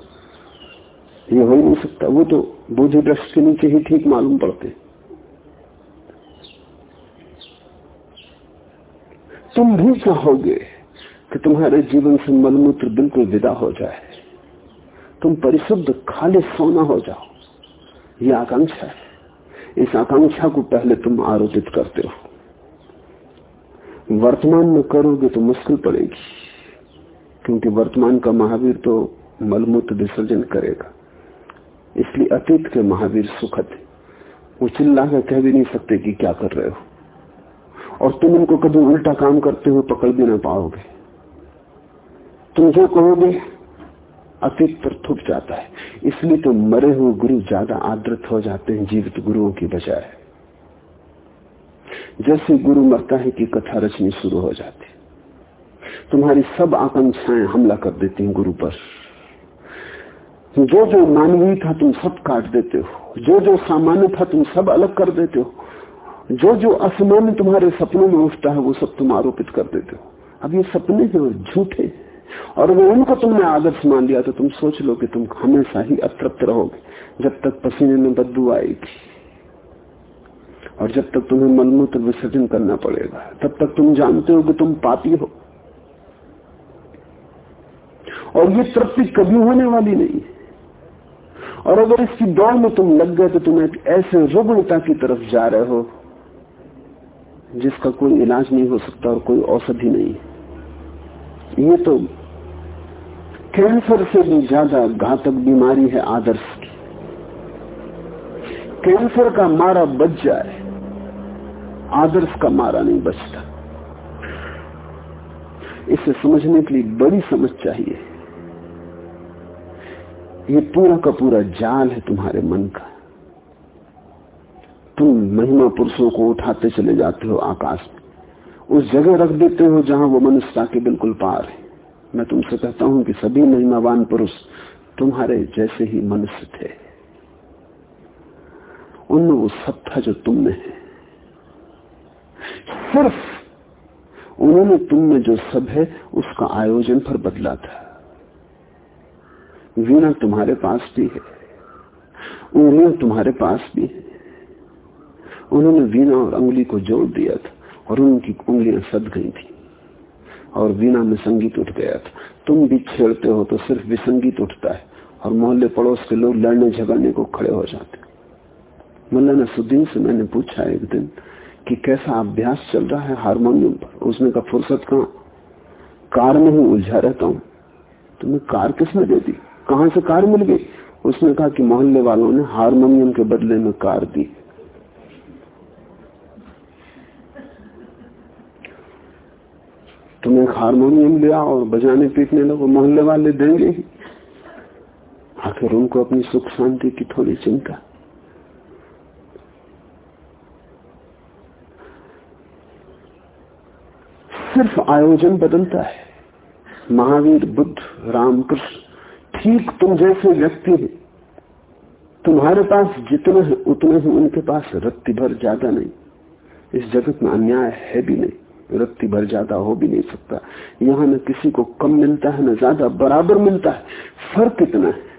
ये हो ही नहीं सकता। वो तो बोझ वृक्ष के नीचे ही ठीक मालूम पड़ते तुम भी चाहोगे कि तुम्हारे जीवन से मलमूत्र बिल्कुल विदा हो जाए। तुम परिशुद्ध खाली सोना हो जाओ। यह आकांक्षा है। इस आकांक्षा को पहले तुम आरोपित करते हो। वर्तमान में करोगे तो मुश्किल पड़ेगी। क्योंकि वर्तमान का महावीर तो मलमूत्र विसर्जन करेगा। इसलिए अतीत के महावीर सुखद वो चिल्ला कर कह भी नहीं सकते कि क्या कर रहे हो। और तुम उनको कभी उल्टा काम करते हो पकड़ भी ना पाओगे। तुम जो कहोगे अतीत पर थुक जाता है। इसलिए तो मरे हुए गुरु ज़्यादा आदृत हो जाते हैं जीवित गुरुओं की बजाय। जैसे गुरु मरता है कि कथा रचनी शुरू हो जाती तुम्हारी सब आकांक्षाएँ हमला कर देती हैं गुरु पर। जो जो मानवीय था तुम सब काट देते हो। जो जो सामान्य था तुम सब अलग कर देते हो। जो जो असामान्य तुम्हारे सपनों में उठता है वो सब तुम आरोपित कर देते हो। अब ये सपने जो झूठे और अगर उनको तुमने आदर्श मान लिया तो तुम सोच लो कि तुम हमेशा ही अतृप्त रहोगे, जब तक पसीने में बदबू आएगी। और जब तक तुम्हें मलमूत्र विसर्जन करना पड़ेगा, तब तक तुम जानते हो कि तुम पापी हो। और ये तृप्ति कभी होने वाली नहीं और अगर इसकी दौड़ में तुम लग गए तो तुम एक ऐसे रुग्णता की तरफ़ जा रहे हो, जिसका कोई इलाज नहीं हो सकता और कोई औषधि नहीं ये तो कैंसर से भी ज़्यादा घातक बीमारी है आदर्श की। कैंसर का मारा बच जाए, आदर्श का मारा नहीं बचता। इसे समझने के लिए बड़ी समझ चाहिए। ये पूरा का पूरा जाल है तुम्हारे मन का। तुम महिमा पुरुषों को उठाते चले जाते हो आकाश में। उस जगह रख देते हो जहाँ वो मनुष्यता के बिल्कुल पार है। मैं तुमसे कहता हूँ कि सभी महिमावान पुरुष तुम्हारे जैसे ही मनुष्य थे। उनमें वो सब था जो तुम में है। सिर्फ़ उन्होंने तुम में जो सब है, उसका आयोजन पर बदला था। वीणा तुम्हारे पास भी है। उंगलियाँ तुम्हारे पास भी है। उन्होंने वीणा और अंगुली को जोड़ दिया था और उनकी उंगलियाँ सद गई थी। और वीणा में संगीत उठ गया था। तुम भी छेड़ते हो तो सिर्फ़ विसंगीत उठता है और मोहल्ले पड़ोस के लोग लड़ने झगड़ने को खड़े हो जाते मल्ला नसुद्दीन से मैंने पूछा एक दिन कि कैसा अभ्यास चल रहा है हारमोनियम पर? उसने कहा, फुर्सत कहा? कार में ही उलझा रहता हूँ। तुम्हें कार किसने दे दी? कहाँ से कार मिल गई? उसने कहा कि मोहल्ले वालों ने हारमोनियम के बदले में कार दी। तुम एक हारमोनियम ले आओ और बजाने पीटने लगो, मोहल्ले वाले देंगे ही। आखिर उनको अपनी सुख शांति की थोड़ी चिंता। सिर्फ़ आयोजन बदलता है। महावीर, बुद्ध, रामकृष्ण ठीक तुम जैसे व्यक्ति हैं। तुम्हारे पास जितने हैं, उतने ही उनके पास रत्ती भर ज़्यादा नहीं। इस जगत में अन्याय है भी नहीं। विरक्ति भर ज़्यादा हो भी नहीं सकता। यहाँ न किसी को कम मिलता है, न ज़्यादा बराबर मिलता है। फ़र्क इतना है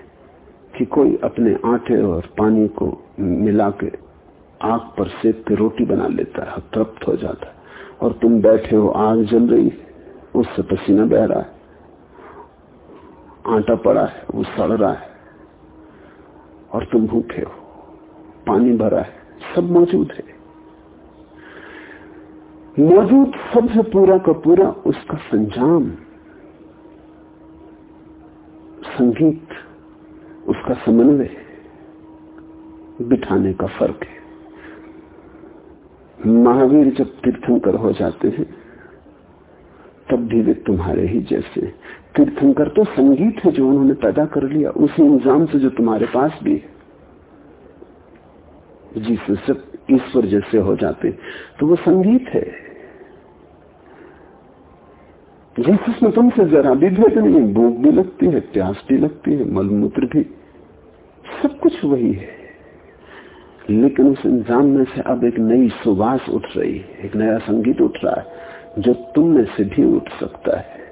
कि कोई अपने आटे और पानी को मिला के आग पर सेक के रोटी बना लेता है, तृप्त हो जाता है। और तुम बैठे हो, आग जल रही उससे पसीना बह रहा है। आटा पड़ा है, वो सड़ रहा है। और तुम भूखे हो, पानी भरा है, सब मौजूद है। मौजूद सब है पूरा का पूरा, उसका संजाम, संगीत, उसका समन्वय, बिठाने का फ़र्क है। महावीर जब तीर्थंकर हो जाते हैं, तब भी वे तुम्हारे ही जैसे तीर्थंकर तो संगीत है जो उन्होंने पैदा कर लिया, उसी इंजाम से जो तुम्हारे पास भी है। जिससे सब ईश्वर जैसे हो जाते तो वो संगीत है। जिसमें तुमसे जरा भी भेद नहीं भूख भी लगती है प्यास भी लगती है, मलमूत्र भी। सब कुछ वही है। लेकिन उस इंजाम में से अब एक नई सुबास उठ रही है, एक नया संगीत उठ रहा है, जो तुम में से भी उठ सकता है।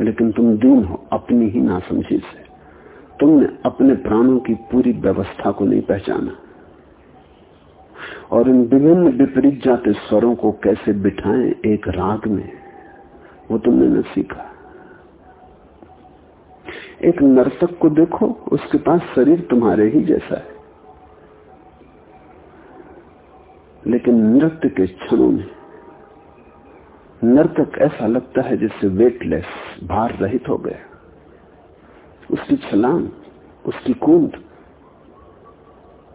लेकिन तुम दीन हो, अपनी ही नासमझी से। तुमने अपने प्राणों की पूरी व्यवस्था को नहीं पहचाना। और इन विभिन्न विपरीत जाते स्वरों को कैसे बिठाएँ एक राग में, वो तुमने न सीखा। एक नर्तक को देखो, उसके पास शरीर तुम्हारे ही जैसा है। लेकिन नृत्य के क्षणों में नर्तक ऐसा लगता है जैसे वेटलेस भार रहित हो गया। उसकी छलांग, उसकी कूद,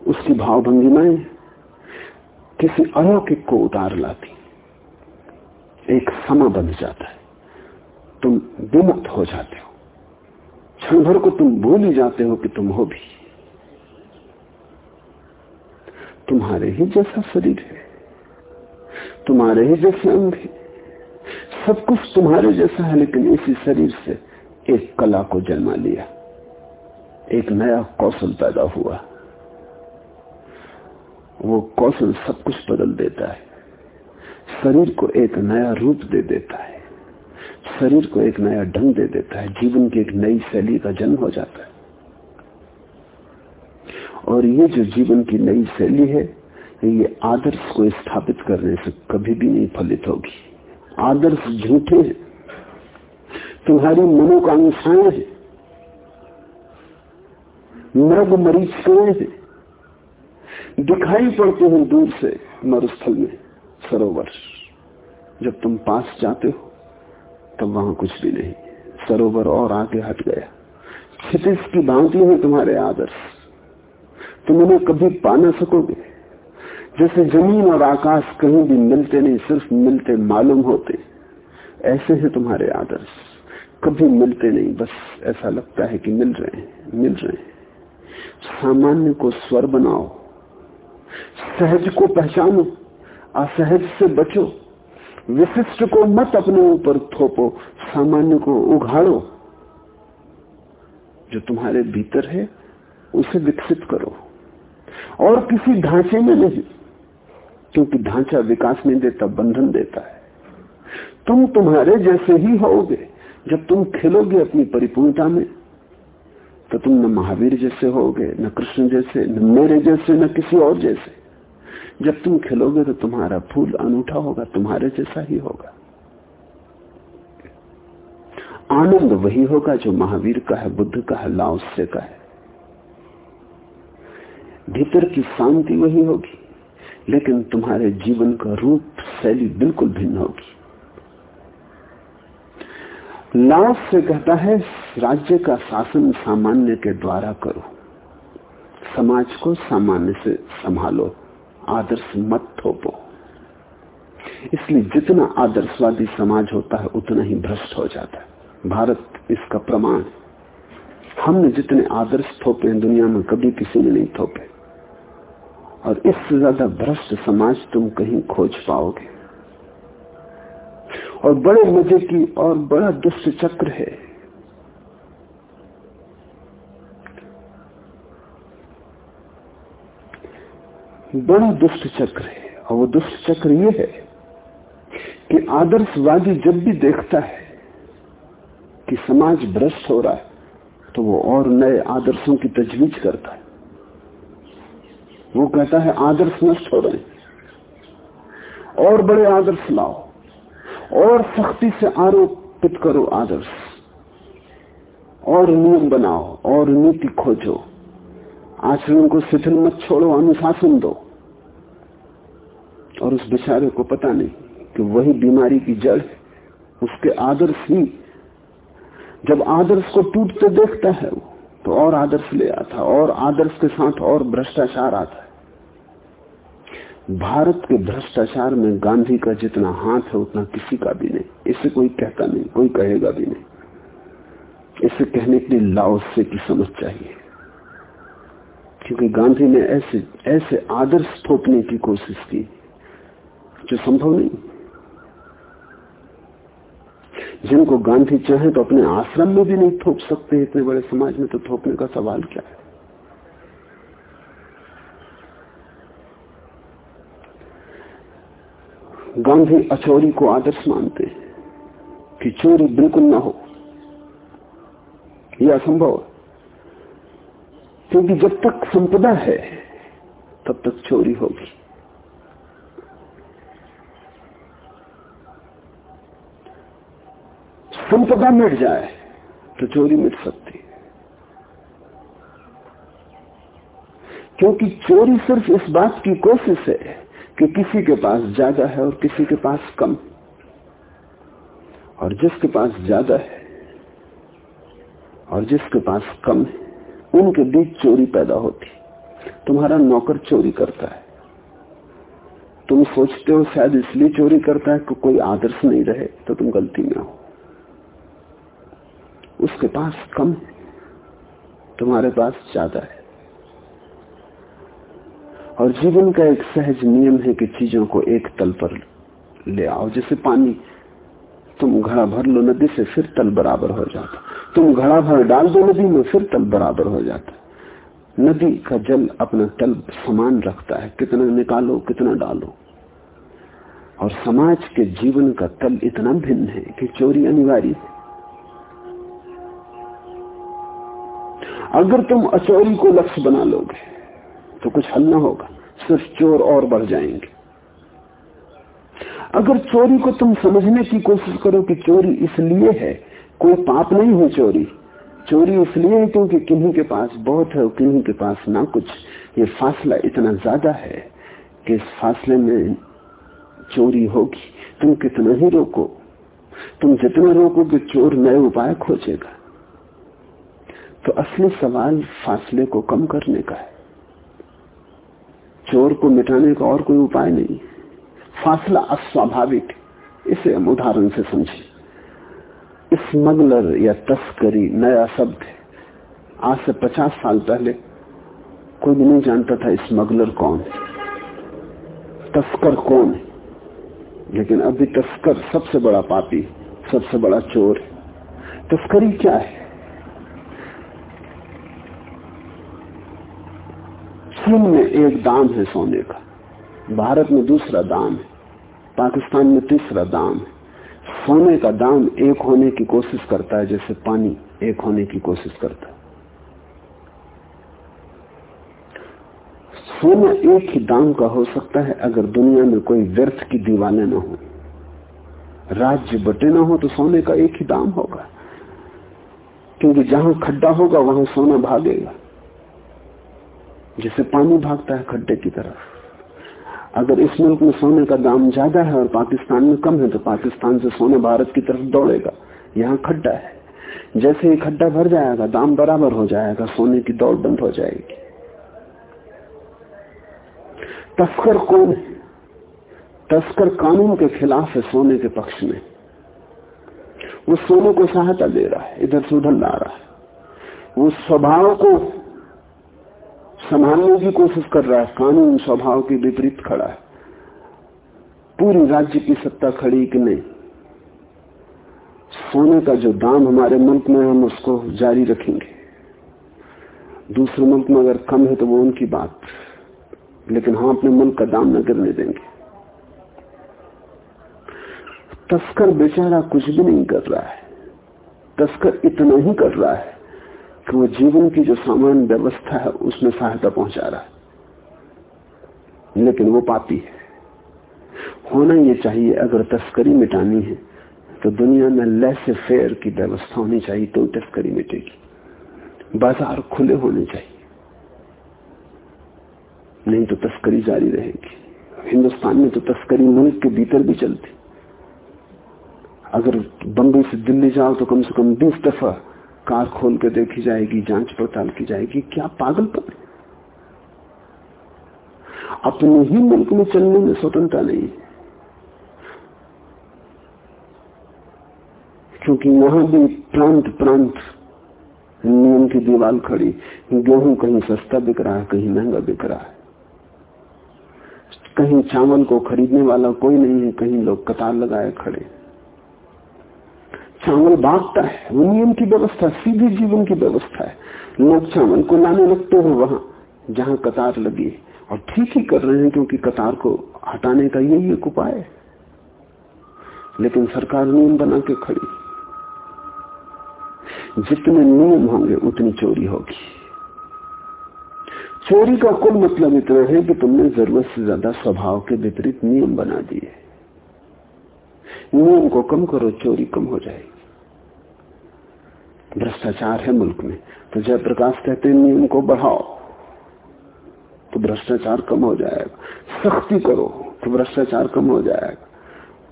उसकी भावभंगिमाएँ किसी अलौकिक को उतार लाती। एक समा बन जाता है। तुम विमुक्त हो जाते हो। क्षण भर को तुम भूल ही जाते हो कि तुम हो भी। तुम्हारे ही जैसा शरीर है। तुम्हारे ही जैसे अंग है। सब कुछ तुम्हारे जैसा है, लेकिन इसी शरीर से एक कला को जन्मा लिया। एक नया कौशल पैदा हुआ। वो कौशल सब कुछ बदल देता है। शरीर को एक नया रूप दे देता है। शरीर को एक नया ढंग दे देता है। जीवन की एक नई शैली का जन्म हो जाता है। और ये जो जीवन की नई शैली है, ये आदर्श को स्थापित करने से कभी भी नहीं फलित होगी। आदर्श झूठे हैं। तुम्हारी मनोकांक्षाएँ हैं। मृग मरीज़ हैं? दिखाई पड़ते हैं दूर से मरुस्थल में सरोवर। जब तुम पास जाते हो, तब वहाँ कुछ भी नहीं। सरोवर और आगे हट गया। क्षितिज की भांति है तुम्हारे आदर्श। तुम उन्हें कभी पा ना सकोगे। जैसे ज़मीन और आकाश कहीं भी मिलते नहीं, सिर्फ़ मिलते मालूम होते। ऐसे हैं तुम्हारे आदर्श। कभी मिलते नहीं, बस ऐसा लगता है कि मिल रहे हैं, मिल रहे हैं। सामान्य को स्वर बनाओ। सहज को पहचानो, असहज से बचो। विशिष्ट को मत अपने ऊपर थोपो, सामान्य को उघाड़ो। जो तुम्हारे भीतर है, उसे विकसित करो। और किसी ढांचे में नहीं, क्योंकि ढांचा विकास नहीं देता, बंधन देता है। तुम तुम्हारे जैसे ही होगे, जब तुम खेलोगे अपनी परिपूर्णता में। तो तुम न महावीर जैसे होगे, न कृष्ण जैसे, न मेरे जैसे, न किसी और जैसे। जब तुम खिलोगे तो तुम्हारा फूल अनूठा होगा, तुम्हारे जैसा ही होगा। आनंद वही होगा जो महावीर का है, बुद्ध का है लाओस्य का है। भीतर की शांति वही होगी, लेकिन तुम्हारे जीवन का रूप, शैली बिल्कुल भिन्न होगी। लाओस से कहता है, राज्य का शासन सामान्य के द्वारा करो। समाज को सामान्य से संभालो, आदर्श मत थोपो। इसलिए जितना आदर्शवादी समाज होता है, उतना ही भ्रष्ट हो जाता है। भारत इसका प्रमाण हमने जितने आदर्श थोपे हैं, दुनिया में कभी किसी ने नहीं थोपे। और इससे ज़्यादा भ्रष्ट समाज तुम कहीं खोज पाओगे। और बड़े मज़े की और बड़ा दुष्ट चक्र है। बड़ा दुष्ट चक्र है। और वो दुष्ट चक्र ये है कि आदर्शवादी जब भी देखता है कि समाज भ्रष्ट हो रहा है तो वो और नए आदर्शों की तजवीज करता है। वो कहता है, आदर्श नष्ट हो रहे हैं। और बड़े आदर्श लाओ। और सख्ती से आरोपित करो आदर्श। और नियम बनाओ, और नीति खोजो। आचरण को शिथिल मत छोड़ो, अनुशासन दो। और उस बेचारे को पता नहीं कि वही बीमारी की जड़ उसके आदर्श ही। जब आदर्श को टूटते देखता है वो तो और आदर्श ले आता, और आदर्श के साथ और भ्रष्टाचार आता है। भारत के भ्रष्टाचार में गांधी का जितना हाथ है, उतना किसी का भी नहीं। इसे कोई कहता नहीं, कोई कहेगा भी नहीं। इसे कहने के लिए लाओसे की समझ चाहिए। क्योंकि गांधी ने ऐसे ऐसे आदर्श थोपने की कोशिश की, जो संभव नहीं। जिनको गांधी चाहे तो अपने आश्रम में भी नहीं थोप सकते, इतने बड़े समाज में तो थोपने का सवाल क्या है? गांधी अचोरी को आदर्श मानते हैं कि चोरी बिल्कुल ना हो। यह असंभव क्योंकि जब तक संपदा है, तब तक चोरी होगी। संपदा मिट जाए तो चोरी मिट सकती क्योंकि चोरी सिर्फ़ इस बात की कोशिश है कि किसी के पास ज़्यादा है और किसी के पास कम। और जिसके पास ज़्यादा है और जिसके पास कम है, उनके बीच चोरी पैदा होती। तुम्हारा नौकर चोरी करता है। तुम सोचते हो शायद इसलिए चोरी करता है कि कोई आदर्श नहीं रहे तो तुम गलती में हो। उसके पास कम है, तुम्हारे पास ज़्यादा है। और जीवन का एक सहज नियम है कि चीज़ों को एक तल पर ले आओ। जैसे पानी, तुम घड़ा भर लो नदी से, फिर तल बराबर हो जाता। तुम घड़ा भर डाल दो नदी में, फिर तल बराबर हो जाता। नदी का जल अपना तल समान रखता है। कितना निकालो, कितना डालो। और समाज के जीवन का तल इतना भिन्न है कि चोरी अनिवार्य है। अगर तुम अचोरी को लक्ष्य बना लोगे तो कुछ हल ना होगा। सिर्फ़ चोर और बढ़ जाएँगे। अगर चोरी को तुम समझने की कोशिश करो कि चोरी इसलिए है, कोई पाप नहीं है चोरी। चोरी इसलिए है क्योंकि किन्हीं के पास बहुत है और किन्हीं के पास ना कुछ। ये फासला इतना ज़्यादा है कि इस फासले में चोरी होगी। तुम कितना ही रोको। तुम जितना रोकोगे चोर नए उपाय खोजेगा। तो असली सवाल फासले को कम करने का है। चोर को मिटाने का और कोई उपाय नहीं। फासला अस्वाभाविक, इसे हम उदाहरण से समझे। स्मगलर या तस्करी नया शब्द है। आज से पचास साल पहले कोई भी नहीं जानता था स्मगलर कौन है। तस्कर कौन है? लेकिन अभी तस्कर सबसे बड़ा पापी, सबसे बड़ा चोर है। तस्करी क्या है? चीन में एक दाम है सोने का। भारत में दूसरा दाम है। पाकिस्तान में तीसरा दाम है। सोने का दाम एक होने की कोशिश करता है, जैसे पानी एक होने की कोशिश करता है। सोना एक ही दाम का हो सकता है, अगर दुनिया में कोई व्यर्थ की दीवाने न हो। राज्य बटे ना हो तो सोने का एक ही दाम होगा। क्योंकि जहाँ खड्डा होगा, वहाँ सोना भागेगा। जैसे पानी भागता है खड्डे की तरफ़। अगर इस मुल्क में सोने का दाम ज़्यादा है और पाकिस्तान में कम है तो पाकिस्तान से सोने भारत की तरफ़ दौड़ेगा। यहाँ खड्डा है। जैसे ही खड्डा भर जाएगा, दाम बराबर हो जाएगा, सोने की दौड़ बंद हो जाएगी। तस्कर कौन है? तस्कर कानून के खिलाफ है सोने के पक्ष में। वो सोने को सहायता दे रहा है, इधर से उधर ला रहा है। वो स्वभाव को संभालने की कोशिश कर रहा है। कानून स्वभाव के विपरीत खड़ा है। पूरी राज्य की सत्ता खड़ी कि नहीं? सोने का जो दाम हमारे मुल्क में हम उसको जारी रखेंगे। दूसरे मुल्क में अगर कम है तो वो उनकी बात। लेकिन हम अपने मुल्क का दाम न गिरने देंगे। तस्कर बेचारा कुछ भी नहीं कर रहा है। तस्कर इतना ही कर रहा है। कि वो जीवन की जो सामान्य व्यवस्था है, उसमें सहायता पहुँचा रहा है। लेकिन वो पापी है। होना ये चाहिए, अगर तस्करी मिटानी है तो दुनिया में लेसे फेयर की व्यवस्था होनी चाहिए तो तस्करी मिटेगी। बाज़ार खुले होने चाहिए। नहीं तो तस्करी जारी रहेगी। हिंदुस्तान में तो तस्करी मुल्क के भीतर भी चलती। अगर बम्बई से दिल्ली जाओ तो कम से कम बीस दफ़ा कार खोल के देखी जाएगी, जाँच पड़ताल की जाएगी, क्या पागल पागलपन अपने ही मुल्क में चलने में स्वतंत्रता नहीं क्योंकि वहाँ भी प्रांत प्रांत नियम की दीवार खड़ी, गेहूँ कहीं सस्ता बिक रहा है, कहीं महँगा बिक रहा है। कहीं चावल को खरीदने वाला कोई नहीं है, कहीं लोग कतार लगाए खड़े चावल बांटता है, वो नियम की व्यवस्था, सीधे जीवन की व्यवस्था है। लोग चावल को लाने लगते हो वहाँ, जहाँ कतार लगी और ठीक ही कर रहे हैं क्योंकि कतार को हटाने का यही एक उपाय है। लेकिन सरकार नियम बना के खड़ी। जितने नियम होंगे, उतनी चोरी होगी। चोरी का कुल मतलब इतना है कि तुमने ज़रूरत से ज़्यादा स्वभाव के विपरीत नियम बना दिए। नियम को कम करो, चोरी कम हो जाएगी। भ्रष्टाचार है मुल्क में। तो जयप्रकाश कहते हैं नियम को बढ़ाओ तो भ्रष्टाचार कम हो जाएगा। सख्ती करो तो भ्रष्टाचार कम हो जाएगा।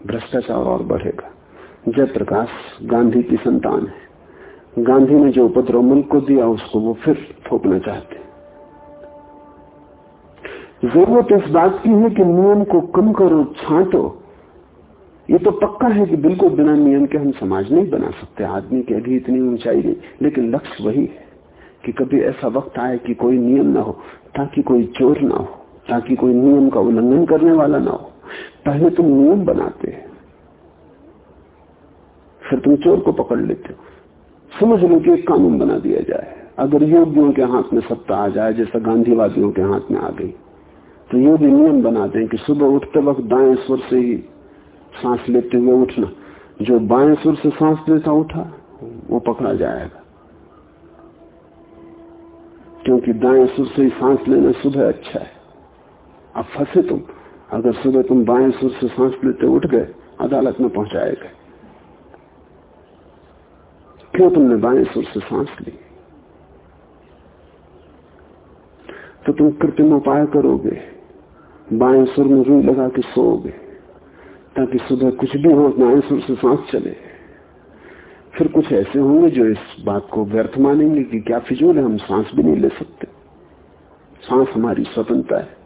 भ्रष्टाचार और बढ़ेगा। जयप्रकाश गांधी की संतान है। गांधी ने जो उपद्रव मुल्क को दिया, उसको वो फिर थोपना चाहते ज़रूरत इस बात की है कि नियम को कम करो, छांटो। ये तो पक्का है कि बिल्कुल बिना नियम के हम समाज नहीं बना सकते। आदमी की अभी इतनी ऊंचाई नहीं, लेकिन लक्ष्य वही है कि कभी ऐसा वक्त आए कि कोई नियम ना हो, ताकि कोई चोर ना हो, ताकि कोई नियम का उल्लंघन करने वाला ना हो। पहले तुम नियम बनाते हैं, फिर तुम चोर को पकड़ लेते हो। समझ लो कि एक कानून बना दिया जाए। अगर योगियों के हाथ में सत्ता आ जाए, जैसा गांधीवादियों के हाथ में आ गई तो योगी नियम बनाते हैं कि सुबह उठते वक्त दाएँ स्वर से ही सांस लेते हुए उठना। जो बाएँ सुर से सांस लेता उठा, वो पकड़ा जाएगा। क्योंकि दाएँ सुर से ही सांस लेना सुबह अच्छा है। अब फंसे तुम। अगर सुबह तुम बाएँ सुर से सांस लेते उठ गए, अदालत में पहुँचाए गए क्यों तुमने बाएँ सुर से सांस ली? तो तुम कृत्रिम उपाय करोगे। बाएँ सुर में रुई लगा के सोओगे। ताकि सुबह कुछ भी हो, अपना सुर से सांस चले। फिर कुछ ऐसे होंगे जो इस बात को व्यर्थ मानेंगे कि क्या फिजूल है, हम सांस भी नहीं ले सकते। सांस हमारी स्वतंत्रता है।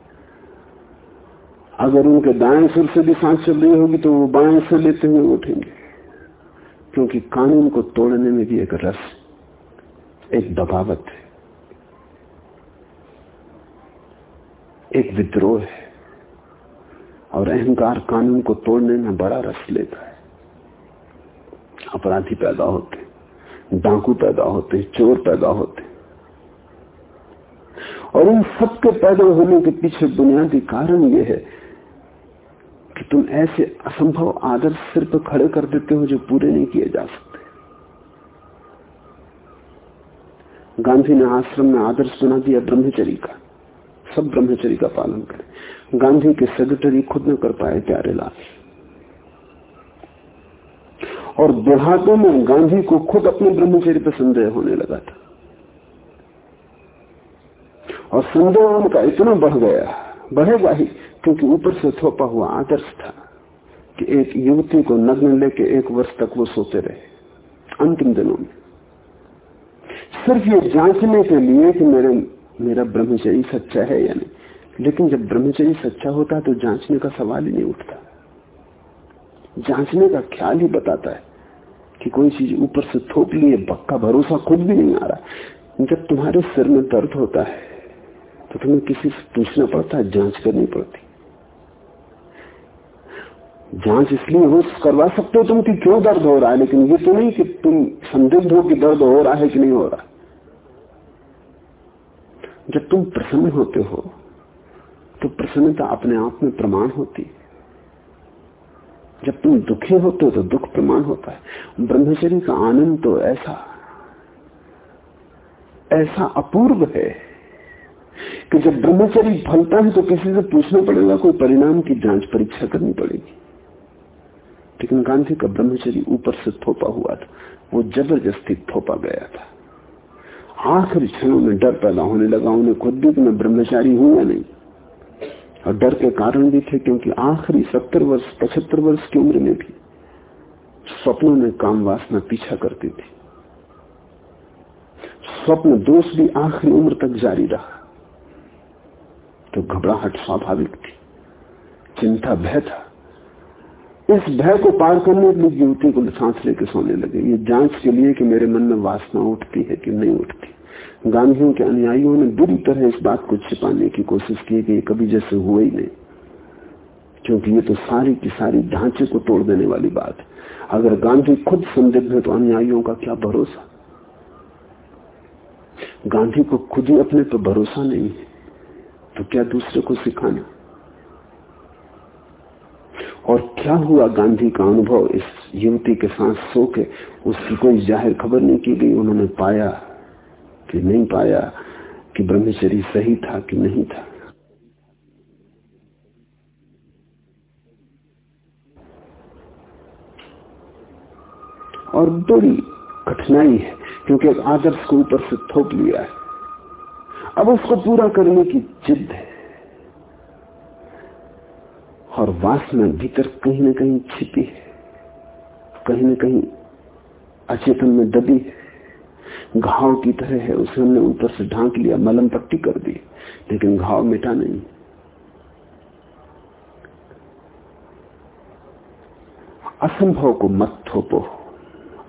अगर उनके दाएँ सुर से भी सांस चल रही होगी तो वो बाएँ से लेते हुए उठेंगे। क्योंकि कानून को तोड़ने में भी एक रस, एक दबावत है। एक विद्रोह है। और अहंकार कानून को तोड़ने में बड़ा रस लेता है। अपराधी पैदा होते डाकू पैदा होते चोर पैदा होते और इन सबके पैदा होने के पीछे बुनियादी कारण यह है कि तुम ऐसे असंभव आदर्श सिर पर खड़े कर देते हो जो पूरे नहीं किए जा सकते। गांधी ने आश्रम में आदर्श बना दिया ब्रह्मचरी का, सब ब्रह्मचरी का पालन करें। गांधी के सेक्रेटरी खुद न कर पाए प्यारे लाल। और बुढ़ापे में गांधी को खुद अपने ब्रह्मचर्य पर संदेह होने लगा था। और संदेह उनका इतना बढ़ गया, बढ़ेगा ही, क्योंकि ऊपर से थोपा हुआ आदर्श था कि एक युवती को नग्न लेके एक वर्ष तक वो सोते रहे, अंतिम दिनों में। सिर्फ़ ये जांचने के लिए कि मेरे, मेरा ब्रह्मचर्य सच्चा है या नहीं। लेकिन जब ब्रह्मचर्य सच्चा होता है तो जांचने का सवाल ही नहीं उठता। जांचने का ख्याल ही बताता है कि कोई चीज़ ऊपर से थोप ली है, पक्का भरोसा खुद भी नहीं आ रहा। जब तुम्हारे सिर में दर्द होता है तो तुम्हें किसी से पूछना पड़ता है, जाँच करनी पड़ती। जाँच इसलिए हो, करवा सकते हो तुम कि क्यों दर्द हो रहा है, लेकिन ये तो नहीं कि तुम संदिग्ध हो कि दर्द हो रहा है कि नहीं हो रहा। जब तुम प्रसन्न होते हो तो प्रसन्नता अपने आप में प्रमाण होती जब तुम दुखी होते हो तो दुख प्रमाण होता है। ब्रह्मचर्य का आनंद तो ऐसा ऐसा अपूर्व है कि जब ब्रह्मचर्य फलता है तो किसी से पूछना पड़ेगा, कोई परिणाम की जाँच परीक्षा करनी पड़ेगी। लेकिन गांधी का ब्रह्मचर्य ऊपर से थोपा हुआ था, वो ज़बरदस्ती थोपा गया था। आखिरी क्षणों में डर पैदा होने लगा, उन्हें खुद भी मैं ब्रह्मचारी हूँ या नहीं। और डर के कारण भी थे, क्योंकि आखिरी सत्तर वर्ष, पचहत्तर वर्ष की उम्र में भी स्वप्नों में काम वासना पीछा करती थी। स्वप्न दोष भी आखिरी उम्र तक जारी रहा। तो घबराहट स्वाभाविक थी, चिंता भय था। इस भय को पार करने के लिए युवती को सांस लेके सोने लगे। ये जाँच के लिए कि मेरे मन में वासना उठती है कि नहीं उठती। गांधियों के अनुयायियों ने बुरी तरह इस बात को छिपाने की कोशिश की कि कभी जैसे हुआ ही नहीं। क्योंकि ये तो सारी की सारी ढांचे को तोड़ देने वाली बात। है अगर गांधी खुद संदिग्ध है तो अनुयायियों का क्या भरोसा? गांधी को खुद ही अपने पर भरोसा नहीं है तो क्या दूसरे को सिखाना? और क्या हुआ गांधी का अनुभव? इस युवती के साथ सो के उसकी कोई ज़ाहिर खबर नहीं की गई, उन्होंने पाया कि नहीं पाया कि ब्रह्मचरी सही था कि नहीं था। और बड़ी कठिनाई है, क्योंकि एक आदर्श को ऊपर से थोप लिया है। अब उसको पूरा करने की जिद है। और वासना भीतर कहीं ना कहीं छिपी है, कहीं ना कहीं अचेतन में दबी है। घाव की तरह है। उसे हमने ऊपर से ढांक लिया, मलम पट्टी कर दी, लेकिन घाव मिटा नहीं। असंभव को मत थोपो।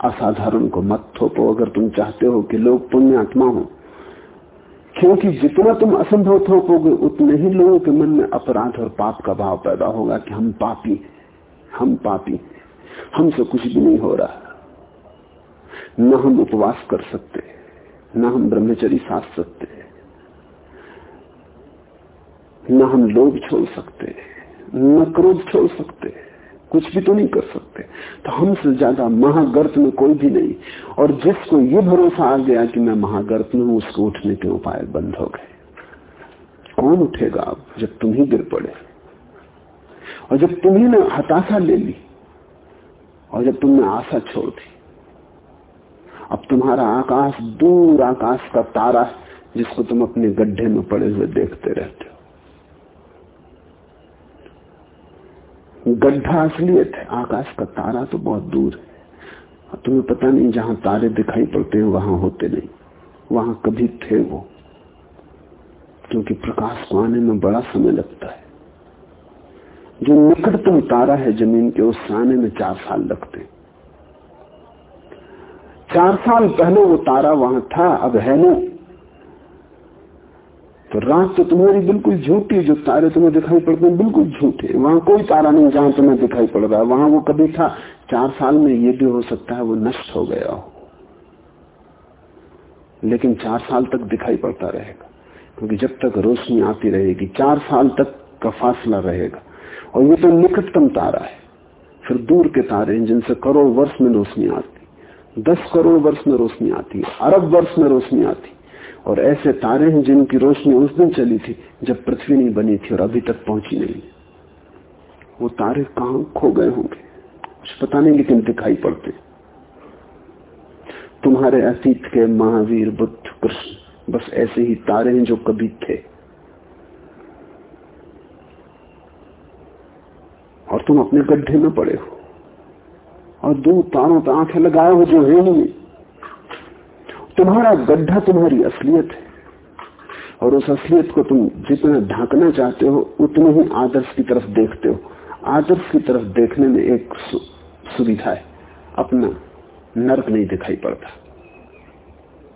असाधारण को मत थोपो। अगर तुम चाहते हो कि लोग पुण्य आत्मा हो, क्योंकि जितना तुम असंभव थोपोगे, उतने ही लोगों के मन में अपराध और पाप का भाव पैदा होगा कि हम पापी हम पापी, हमसे कुछ भी नहीं हो रहा। न हम उपवास कर सकते, न हम ब्रह्मचरी साध सकते, न हम लोभ छोड़ सकते, न क्रोध छोड़ सकते, कुछ भी तो नहीं कर सकते। तो हमसे ज़्यादा महागर्त में कोई भी नहीं। और जिसको ये भरोसा आ गया कि मैं महागर्त में हूँ, उसको उठने के उपाय बंद हो गए। कौन उठेगा अब जब तुम ही गिर पड़े? और जब तुम्ही हताशा ले ली, और जब तुमने आशा छोड़ दी अब तुम्हारा आकाश दूर आकाश का तारा है, जिसको तुम अपने गड्ढे में पड़े हुए देखते रहते हो। गड्ढा असलियत है, आकाश का तारा तो बहुत दूर है। तुम्हें पता नहीं, जहाँ तारे दिखाई पड़ते हैं, वहाँ होते नहीं। वहाँ कभी थे वो, क्योंकि प्रकाश को आने में बड़ा समय लगता है। जो निकटतम तारा है ज़मीन के, उस आने में चार साल लगते हैं। चार साल पहले वो तारा वहाँ था, अब है नहीं। तो रात तो तुम्हारी बिल्कुल झूठी जो तारे तुम्हें दिखाई पड़ते हैं, बिल्कुल झूठे। वहाँ कोई तारा नहीं, जहाँ तुम्हें दिखाई पड़ रहा। है वहाँ वो कभी था। चार साल में ये भी हो सकता है, वो नष्ट हो गया हो। लेकिन चार साल तक दिखाई पड़ता रहेगा, क्योंकि जब तक रोशनी आती रहेगी, चार साल तक का फासला रहेगा। और ये तो निकटतम तारा है। फिर दूर के तारे जिनसे करोड़ वर्ष में रोशनी आती दस करोड़ वर्ष में रोशनी आती है, अरब वर्ष में रोशनी आती और ऐसे तारे हैं जिनकी रोशनी उस दिन चली थी जब पृथ्वी नहीं बनी थी और अभी तक पहुँची नहीं। वो तारे कहा खो गए होंगे? कुछ पता नहीं, लेकिन दिखाई पड़ते। तुम्हारे अतीत के महावीर, बुद्ध, कृष्ण, बस ऐसे ही तारे हैं जो कभी थे। और तुम अपने गड्ढे में पड़े हो। और दो तारों पर आँखें लगाए हो जो है। नहीं तुम्हारा गड्ढा तुम्हारी असलियत है। और उस असलियत को तुम जितना ढांकना चाहते हो, उतने ही आदर्श की तरफ़ देखते हो। आदर्श की तरफ़ देखने में एक सुविधा है। अपना नर्क नहीं दिखाई पड़ता।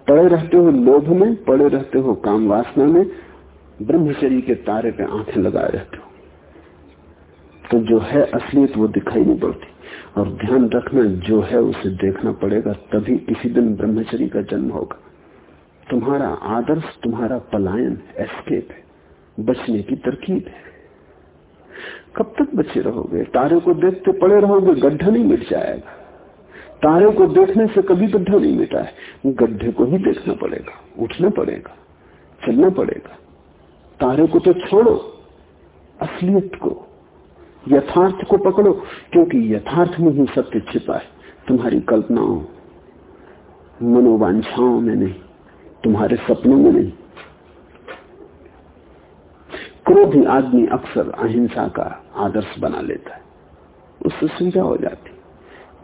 पड़े रहते हो लोभ में, पड़े रहते हो काम वासना में ब्रह्मचरी के तारे पे आँखें लगाए रहते हो। तो जो है असलियत वो दिखाई नहीं पड़ती। और ध्यान रखना, जो है उसे देखना पड़ेगा, तभी किसी दिन ब्रह्मचरी का जन्म होगा। तुम्हारा आदर्श, तुम्हारा पलायन एस्केप है। बचने की तरकीब है। कब तक बचे रहोगे? तारे को देखते पड़े रहोगे, गड्ढा नहीं मिट जाएगा। तारे को देखने से कभी गड्ढा नहीं मिटा है। गड्ढे को ही देखना पड़ेगा, उठना पड़ेगा, चलना पड़ेगा। तारे को तो छोड़ो, असलियत को। यथार्थ को पकड़ो, क्योंकि यथार्थ में ही सत्य छिपा है। तुम्हारी कल्पनाओं, मनोवांछाओं में नहीं, तुम्हारे सपनों में नहीं। क्रोधी आदमी अक्सर अहिंसा का आदर्श बना लेता है। उससे सुविधा हो जाती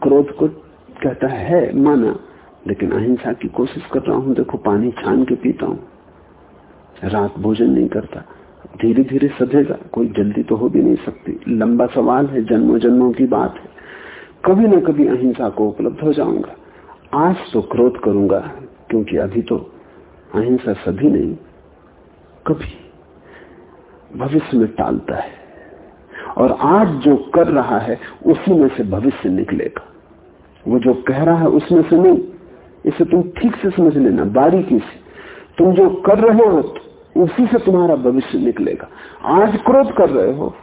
क्रोध को कहता है, माना, लेकिन अहिंसा की कोशिश कर रहा हूँ। देखो, पानी छान के पीता हूँ। रात भोजन नहीं करता। धीरे धीरे सधेगा, कोई जल्दी तो हो भी नहीं सकती। लंबा सवाल है जन्मों जन्मों की बात है। कभी ना कभी अहिंसा को उपलब्ध हो जाऊँगा। आज तो क्रोध करूँगा, क्योंकि अभी तो अहिंसा सभी नहीं, कभी भविष्य में टालता है। और आज जो कर रहा है, उसी में से भविष्य निकलेगा। वो जो कह रहा है, उसमें से नहीं। इसे तुम ठीक से समझ लेना, बारीकी से। तुम जो कर रहे हो उसी से तुम्हारा भविष्य निकलेगा। आज क्रोध कर रहे हो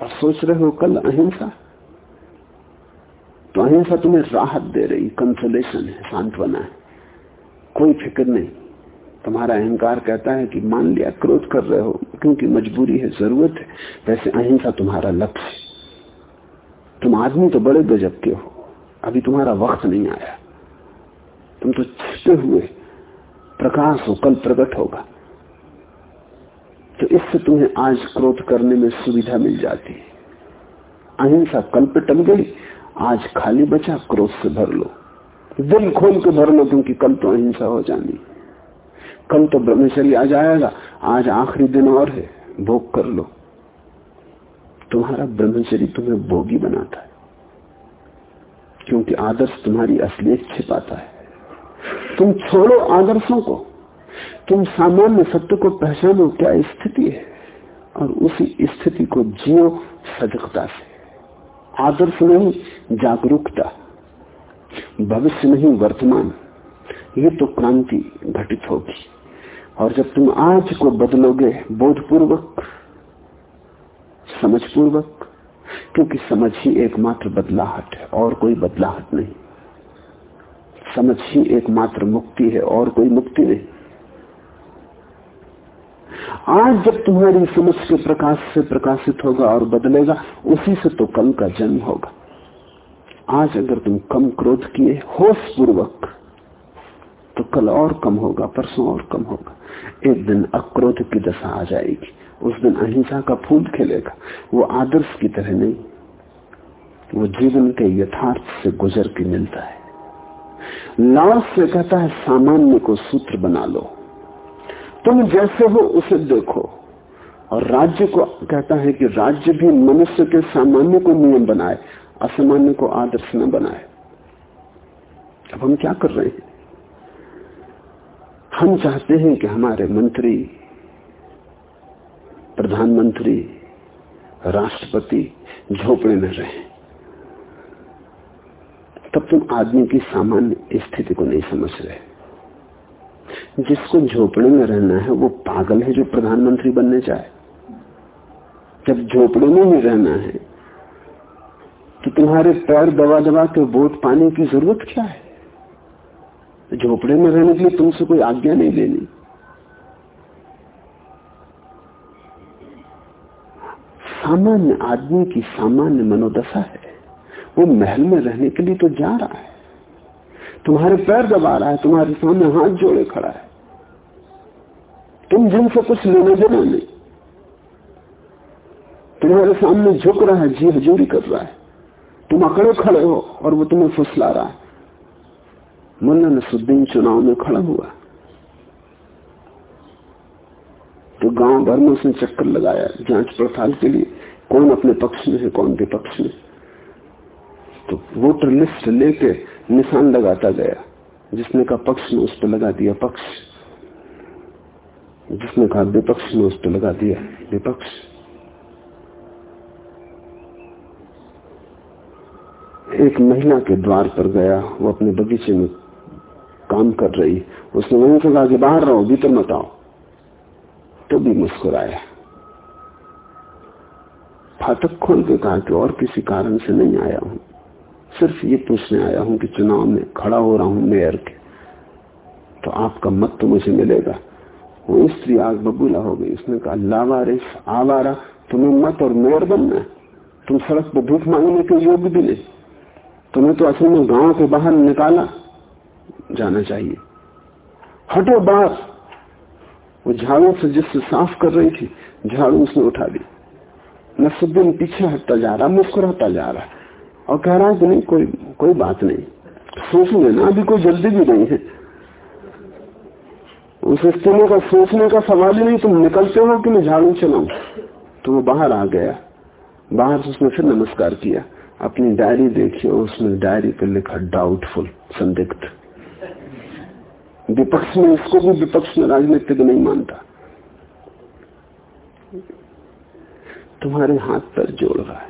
और सोच रहे हो कल अहिंसा। तो अहिंसा तुम्हें राहत दे रही कंसोलेशन है, सांत्वना है। कोई फ़िक्र नहीं। तुम्हारा अहंकार कहता है कि मान लिया, क्रोध कर रहे हो, क्योंकि मजबूरी है, ज़रूरत है। वैसे अहिंसा तुम्हारा लक्ष्य तुम आदमी तो बड़े गजब के हो। अभी तुम्हारा वक्त नहीं आया। तुम तो छिपे हुए, प्रकाश हो, कल प्रकट होगा। तो इससे तुम्हें आज क्रोध करने में सुविधा मिल जाती है। अहिंसा कल पे टल गई, आज खाली बचा, क्रोध से भर लो। दिल खोल के भर लो क्योंकि कल तो अहिंसा हो जानी। कल तो ब्रह्मचर्य आ जाएगा, आज आखिरी दिन और है, भोग कर लो। तुम्हारा ब्रह्मचर्य तुम्हें भोगी बनाता है, क्योंकि आदर्श तुम्हारी असलियत छिपाता है। तुम छोड़ो आदर्शों को। तुम सामान्य सत्य को पहचानो, क्या स्थिति है? और उसी स्थिति को जियो सजगता से। आदर्श नहीं, जागरूकता। भविष्य नहीं, वर्तमान। ये तो क्रांति घटित होगी। और जब तुम आज को बदलोगे, बोधपूर्वक, समझपूर्वक, क्योंकि समझ ही एकमात्र बदलाहट है, और कोई बदलाहट नहीं। समझ ही एकमात्र मुक्ति है, और कोई मुक्ति नहीं। आज जब तुम्हारी समझ के प्रकाश से प्रकाशित होगा और बदलेगा, उसी से तो कल का जन्म होगा। आज अगर तुम कम क्रोध किए होश पूर्वक तो कल और कम होगा, परसों और कम होगा। एक दिन अक्रोध की दशा आ जाएगी, उस दिन अहिंसा का फूल खिलेगा। वो आदर्श की तरह नहीं, वो जीवन के यथार्थ से गुजर के मिलता है। लाओस से कहता है, सामान्य को सूत्र बना लो। तुम जैसे हो, उसे देखो। और राज्य को कहता है कि राज्य भी मनुष्य के सामान्य को नियम बनाए, असामान्य को आदर्श न बनाए। अब हम क्या कर रहे हैं? हम चाहते हैं कि हमारे मंत्री, प्रधानमंत्री, राष्ट्रपति झोपड़े में रहे। तब तुम आदमी की सामान्य स्थिति को नहीं समझ रहे। जिसको झोपड़े में रहना है, वो पागल है जो प्रधानमंत्री बनने चाहे। जब झोपड़े में ही रहना है तो तुम्हारे पैर दबा दबा के वोट पाने की ज़रूरत क्या है? झोपड़े में रहने के लिए तुमसे कोई आज्ञा नहीं लेनी। सामान्य आदमी की सामान्य मनोदशा है। वो महल में रहने के लिए तो जा रहा है। तुम्हारे पैर दबा रहा है, तुम्हारे सामने हाथ जोड़े खड़ा है। तुम जिनसे कुछ लेना देना नहीं। तुम्हारे सामने झुक रहा है जी हजूरी कर रहा है। तुम अकड़े खड़े हो और वो तुम्हें फुसला रहा है। मुन्ना नसुद्दीन चुनाव में खड़ा हुआ। तो गाँव भर में उसने चक्कर लगाया, जाँच पड़ताल के लिए। कौन अपने पक्ष में है, कौन विपक्ष में। तो वोटर लिस्ट लेके निशान लगाता गया। जिसने कहा पक्ष में उस पर लगा दिया पक्ष। जिसने कहा विपक्ष में उस पर लगा दिया विपक्ष। एक महिला के द्वार पर गया, वो अपने बगीचे में काम कर रही। उसने वहीं से कहा कि बाहर रहो, भीतर मत आओ। तो भी मुस्कुराया। फाटक खोल के कहा कि और किसी कारण से नहीं आया हूँ। सिर्फ़ ये पूछने आया हूँ कि चुनाव में खड़ा हो रहा हूँ मेयर के। तो आपका मत तो मुझे मिलेगा। वो स्त्री आग बबूला हो गई। उसने कहा लावारिस आवारा, तुम्हें मत और मेयर बनना तुम सड़क पर भूख मांगने के योग्य भी नहीं। तुम्हें तो असल में गाँव के बाहर निकाला जाना चाहिए। हटो बाहर। वो झाड़ू से जिससे साफ़ कर रही थी, झाड़ू उसने उठा दी। नसुद्दीन पीछे हटता जा रहा, मुस्कुराता जा रहा। और कह रहा है कि नहीं, कोई कोई बात नहीं। सोचने ना, अभी कोई जल्दी भी नहीं है। उस स्त्री का सोचने का सवाल ही नहीं, तुम निकलते हो कि मैं झाड़ू चलाऊ? तो वो बाहर आ गया। बाहर से उसने फिर नमस्कार किया। अपनी डायरी देखी और उसने डायरी पर लिखा डाउटफुल संदिग्ध। विपक्ष में इसको भी विपक्ष में राजनीतिक नहीं मानता। तुम्हारे हाथ पर जोड़ रहा है।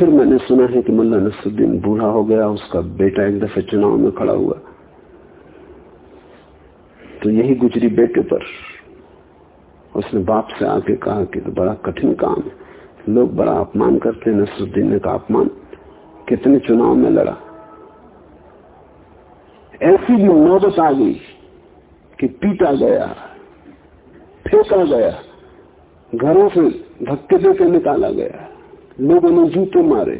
फिर मैंने सुना है कि मुल्ला नसरुद्दीन बूढ़ा हो गया, उसका बेटा एक दफे चुनाव में खड़ा हुआ। तो यही गुजरी बेटे पर। उसने बाप से आके कहा कि तो बड़ा कठिन काम है। लोग बड़ा अपमान करते नसरुद्दीन ने कहा, अपमान? कितने चुनाव में लड़ा? ऐसी भी नौबत आ गई कि पीटा गया, फेंका गया, घरों से धक्के देकर निकाला गया। लोगों ने जूते मारे,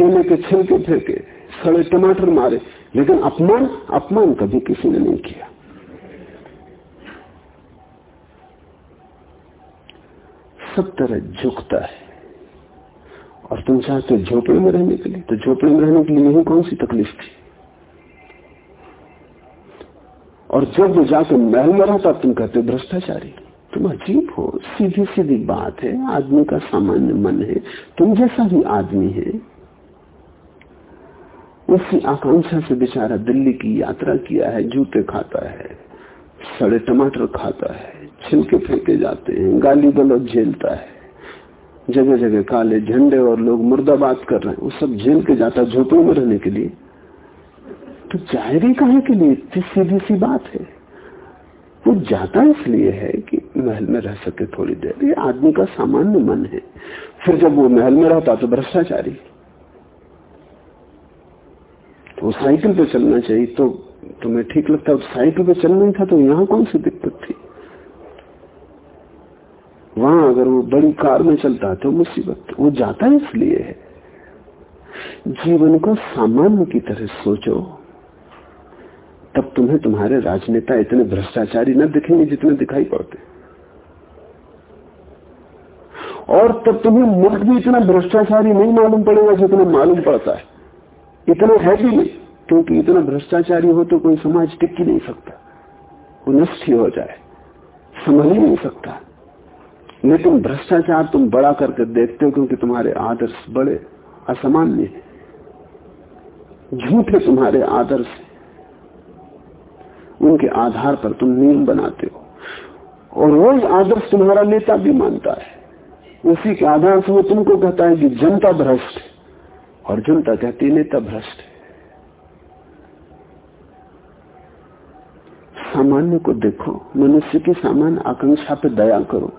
केले के छिलके फेंके, सड़े टमाटर मारे, लेकिन अपमान अपमान कभी किसी ने नहीं किया। सब तरह झुकता है। और तुम चाहते झोपड़े में रहने के लिए? तो झोपड़े में रहने के लिए यही कौन सी तकलीफ़ थी? और जब वो जाकर महल में रहता, तुम कहते भ्रष्टाचारी। तुम अजीब हो सीधी सीधी बात है, आदमी का सामान्य मन है, तुम जैसा ही आदमी है। उसी आकांक्षा से बेचारा दिल्ली की यात्रा किया है, जूते खाता है, सड़े टमाटर खाता है, छिलके फेंके जाते हैं, गाली गलौज झेलता है। जगह जगह काले झंडे और लोग मुर्दाबाद कर रहे हैं, वो सब झेल के जाता है झोपड़ों में रहने के लिए। तो ज़ाहिर कहे के लिए इतनी सीधी सी बात है। वो जाता इसलिए है कि महल में रह सके थोड़ी देर। ये आदमी का सामान्य मन है। फिर जब वो महल में रहता तो भ्रष्टाचारी। तो साइकिल पे चलना चाहिए। तो तुम्हें ठीक लगता साइकिल पे चलना ही था तो यहाँ कौन सी दिक्कत थी? वहाँ अगर वो बड़ी कार में चलता तो मुसीबत। वो जाता इसलिए है। जीवन को सामान्य की तरह सोचो। तब तुम्हें तुम्हारे राजनेता इतने भ्रष्टाचारी न दिखेंगे जितने दिखाई पड़ते। और तब तुम्हें मुल्क भी इतना भ्रष्टाचारी नहीं मालूम पड़ेगा जितना मालूम पड़ता है। इतना है भी नहीं, क्योंकि इतना भ्रष्टाचारी हो तो कोई समाज टिक ही नहीं सकता। वो नष्ट ही हो जाए, संभल ही नहीं सकता। लेकिन भ्रष्टाचार तुम बड़ा करके देखते हो क्योंकि तुम्हारे आदर्श बड़े, असामान्य झूठे तुम्हारे आदर्श उनके आधार पर तुम नियम बनाते हो। और वही आदर्श तुम्हारा नेता भी मानता है। उसी के आधार से वो तुमको कहता है कि जनता भ्रष्ट और जनता कहती नेता भ्रष्ट है। सामान्य को देखो, मनुष्य की सामान्य आकांक्षा पे दया करो।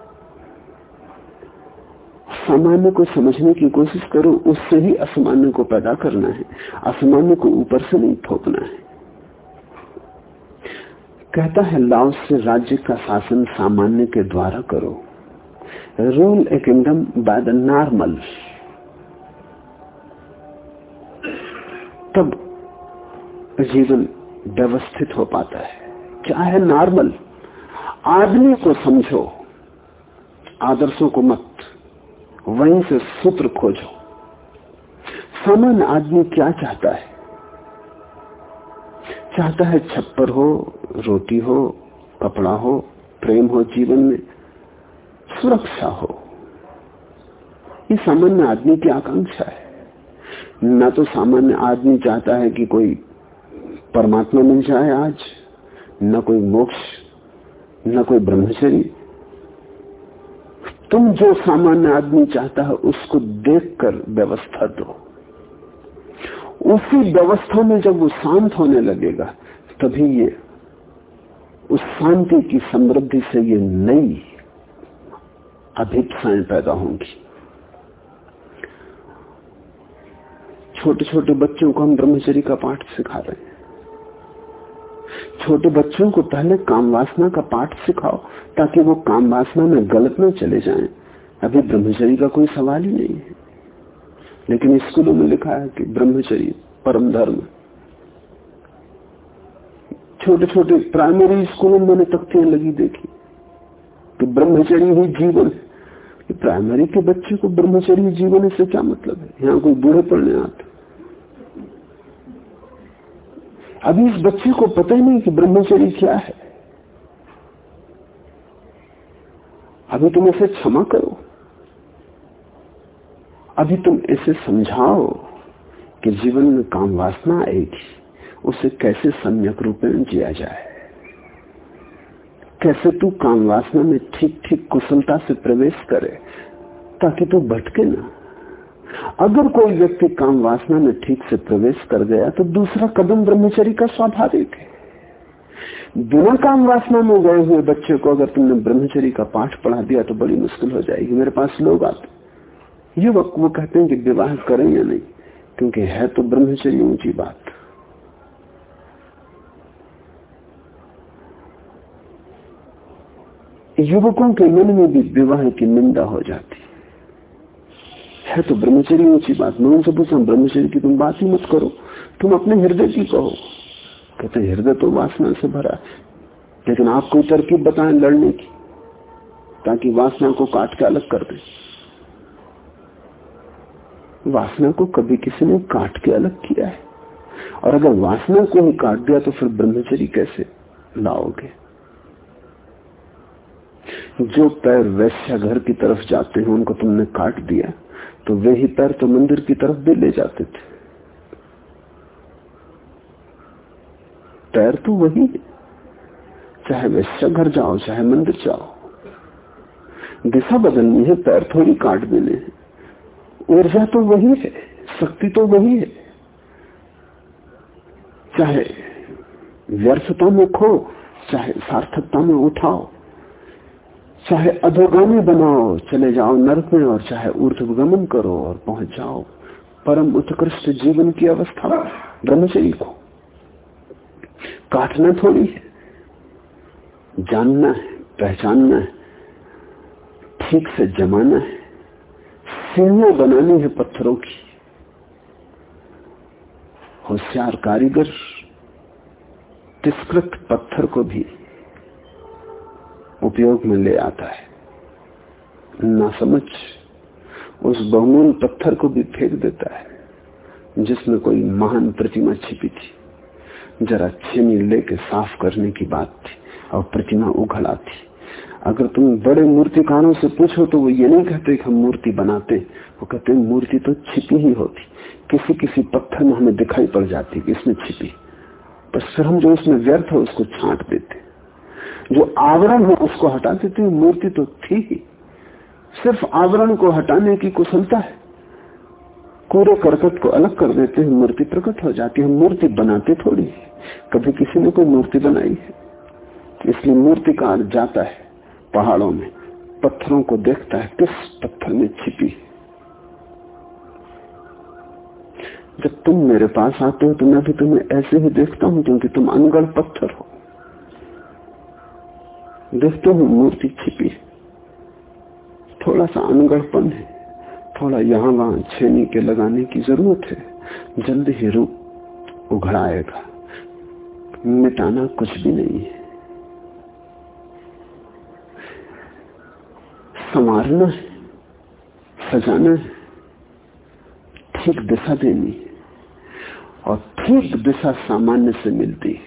सामान्य को समझने की कोशिश करो, उससे ही असामान्य को पैदा करना है। असामान्य को ऊपर से नहीं थोपना है। कहता है, लाओ से राज्य का शासन सामान्य के द्वारा करो। Rule a kingdom by the normal. तब जीवन व्यवस्थित हो पाता है। क्या है नॉर्मल? आदमी को समझो, आदर्शों को मत, वहीं से सूत्र खोजो। सामान्य आदमी क्या चाहता है? चाहता है छप्पर हो, रोटी हो, कपड़ा हो, प्रेम हो, जीवन में सुरक्षा हो। ये सामान्य आदमी की आकांक्षा है। ना तो सामान्य आदमी चाहता है कि कोई परमात्मा मिल जाए आज, न कोई मोक्ष, न कोई ब्रह्मचरी तुम जो सामान्य आदमी चाहता है, उसको देखकर व्यवस्था दो। उसी व्यवस्था में जब वो शांत होने लगेगा, तभी ये, उस शांति की समृद्धि से ये नई अभिप्साएँ पैदा होंगी। छोटे छोटे बच्चों को हम ब्रह्मचरी का पाठ सिखा रहे हैं। छोटे बच्चों को पहले काम वासना का पाठ सिखाओ, ताकि वो काम वासना में गलत न चले जाएँ। अभी ब्रह्मचरी का कोई सवाल ही नहीं है। लेकिन स्कूलों में लिखा है कि ब्रह्मचरी परम धर्म। छोटे छोटे प्राइमरी स्कूलों में मैंने तख्तियाँ लगी देखी कि ब्रह्मचरी ही जीवन है। प्राइमरी के बच्चे को ब्रह्मचरी जीवन से क्या मतलब है? यहाँ कोई बूढ़े पढ़ने आते अभी इस बच्चे को पता ही नहीं कि ब्रह्मचर्य क्या है। अभी तुम इसे क्षमा करो। अभी तुम इसे समझाओ कि जीवन में काम वासना आएगी उसे कैसे सम्यक रूपेण जिया जाए? कैसे तू काम वासना में ठीक ठीक कुशलता से प्रवेश करे ताकि तू भटके ना? अगर कोई व्यक्ति काम वासना में ठीक से प्रवेश कर गया तो दूसरा कदम ब्रह्मचरी का स्वाभाविक है। बिना काम वासना में गए हुए बच्चे को अगर तुमने ब्रह्मचरी का पाठ पढ़ा दिया तो बड़ी मुश्किल हो जाएगी। मेरे पास लोग आते युवक वो कहते हैं कि विवाह करें या नहीं? क्योंकि है तो ब्रह्मचर्य ऊँची बात। युवकों के मन में भी विवाह की निंदा हो जाती। है तो ब्रह्मचर्य ऊँची बात। मैं उनसे पूछा ब्रह्मचर्य की तुम बात ही मत करो। तुम अपने हृदय की कहो। कहते हृदय तो वासना से भरा है। लेकिन आप कोई तरकीब बताएँ लड़ने की, ताकि वासना को काट के अलग कर दे। वासना को कभी किसी ने काट के अलग किया है। और अगर वासना को ही काट दिया तो फिर ब्रह्मचरी कैसे लाओगे? जो पैर वैश्या घर की तरफ़ जाते हैं, उनको तुमने काट दिया तो वे ही पैर तो मंदिर की तरफ़ भी ले जाते थे। पैर तो वही है। चाहे वैश्या घर जाओ, चाहे मंदिर जाओ। दिशा बदलनी है, पैर थोड़ी काट देने हैं। ऊर्जा तो वही है, शक्ति तो वही है। चाहे व्यर्थता में खो, चाहे सार्थकता में उठाओ, चाहे अधोगामी बनाओ, चले जाओ नरक में और चाहे ऊर्धगमन करो और पहुँच जाओ। परम उत्कृष्ट जीवन की अवस्था ब्रह्मचरी को। काटना थोड़ी है, जानना है, पहचानना है, ठीक से जमाना है। सीढ़ियाँ बनानी है पत्थरों की। होशियार कारीगर तिष्कृत पत्थर को भी उपयोग में ले आता है। ना समझ, उस बहुमूल पत्थर को भी फेंक देता है, जिसमें कोई महान प्रतिमा छिपी थी। जरा छेनी लेके साफ़ करने की बात थी और प्रतिमा उघड़ आती। अगर तुम बड़े मूर्तिकारों से पूछो तो वो ये नहीं कहते कि हम मूर्ति बनाते। वो कहते हैं, मूर्ति तो छिपी ही होती। किसी किसी पत्थर में हमें दिखाई पड़ जाती कि इसमें छिपी। बस फिर हम जो इसमें व्यर्थ है, उसको छांट देते। जो आवरण है, उसको हटा देते मूर्ति तो थी ही। सिर्फ़ आवरण को हटाने की कुशलता है। कूड़े करकट को अलग कर देते हैं, मूर्ति प्रकट हो जाती है। मूर्ति बनाते थोड़ी कभी किसी ने कोई मूर्ति बनाई है? इसलिए मूर्तिकार जाता है। पहाड़ों में, पत्थरों को देखता है किस पत्थर में छिपी। जब तुम मेरे पास आते हो तो मैं भी तुम्हें ऐसे ही देखता हूँ, क्योंकि तुम अनगढ़ पत्थर हो। देखते हो, मूर्ति छिपी थोड़ा सा अनगढ़पन है। थोड़ा यहाँ वहाँ छेनी के लगाने की ज़रूरत है। जल्द ही रूप उघड़ाएगा। मिटाना कुछ भी नहीं है। संवारना है, सजाना है। ठीक दिशा देनी है और ठीक दिशा सामान्य से मिलती है।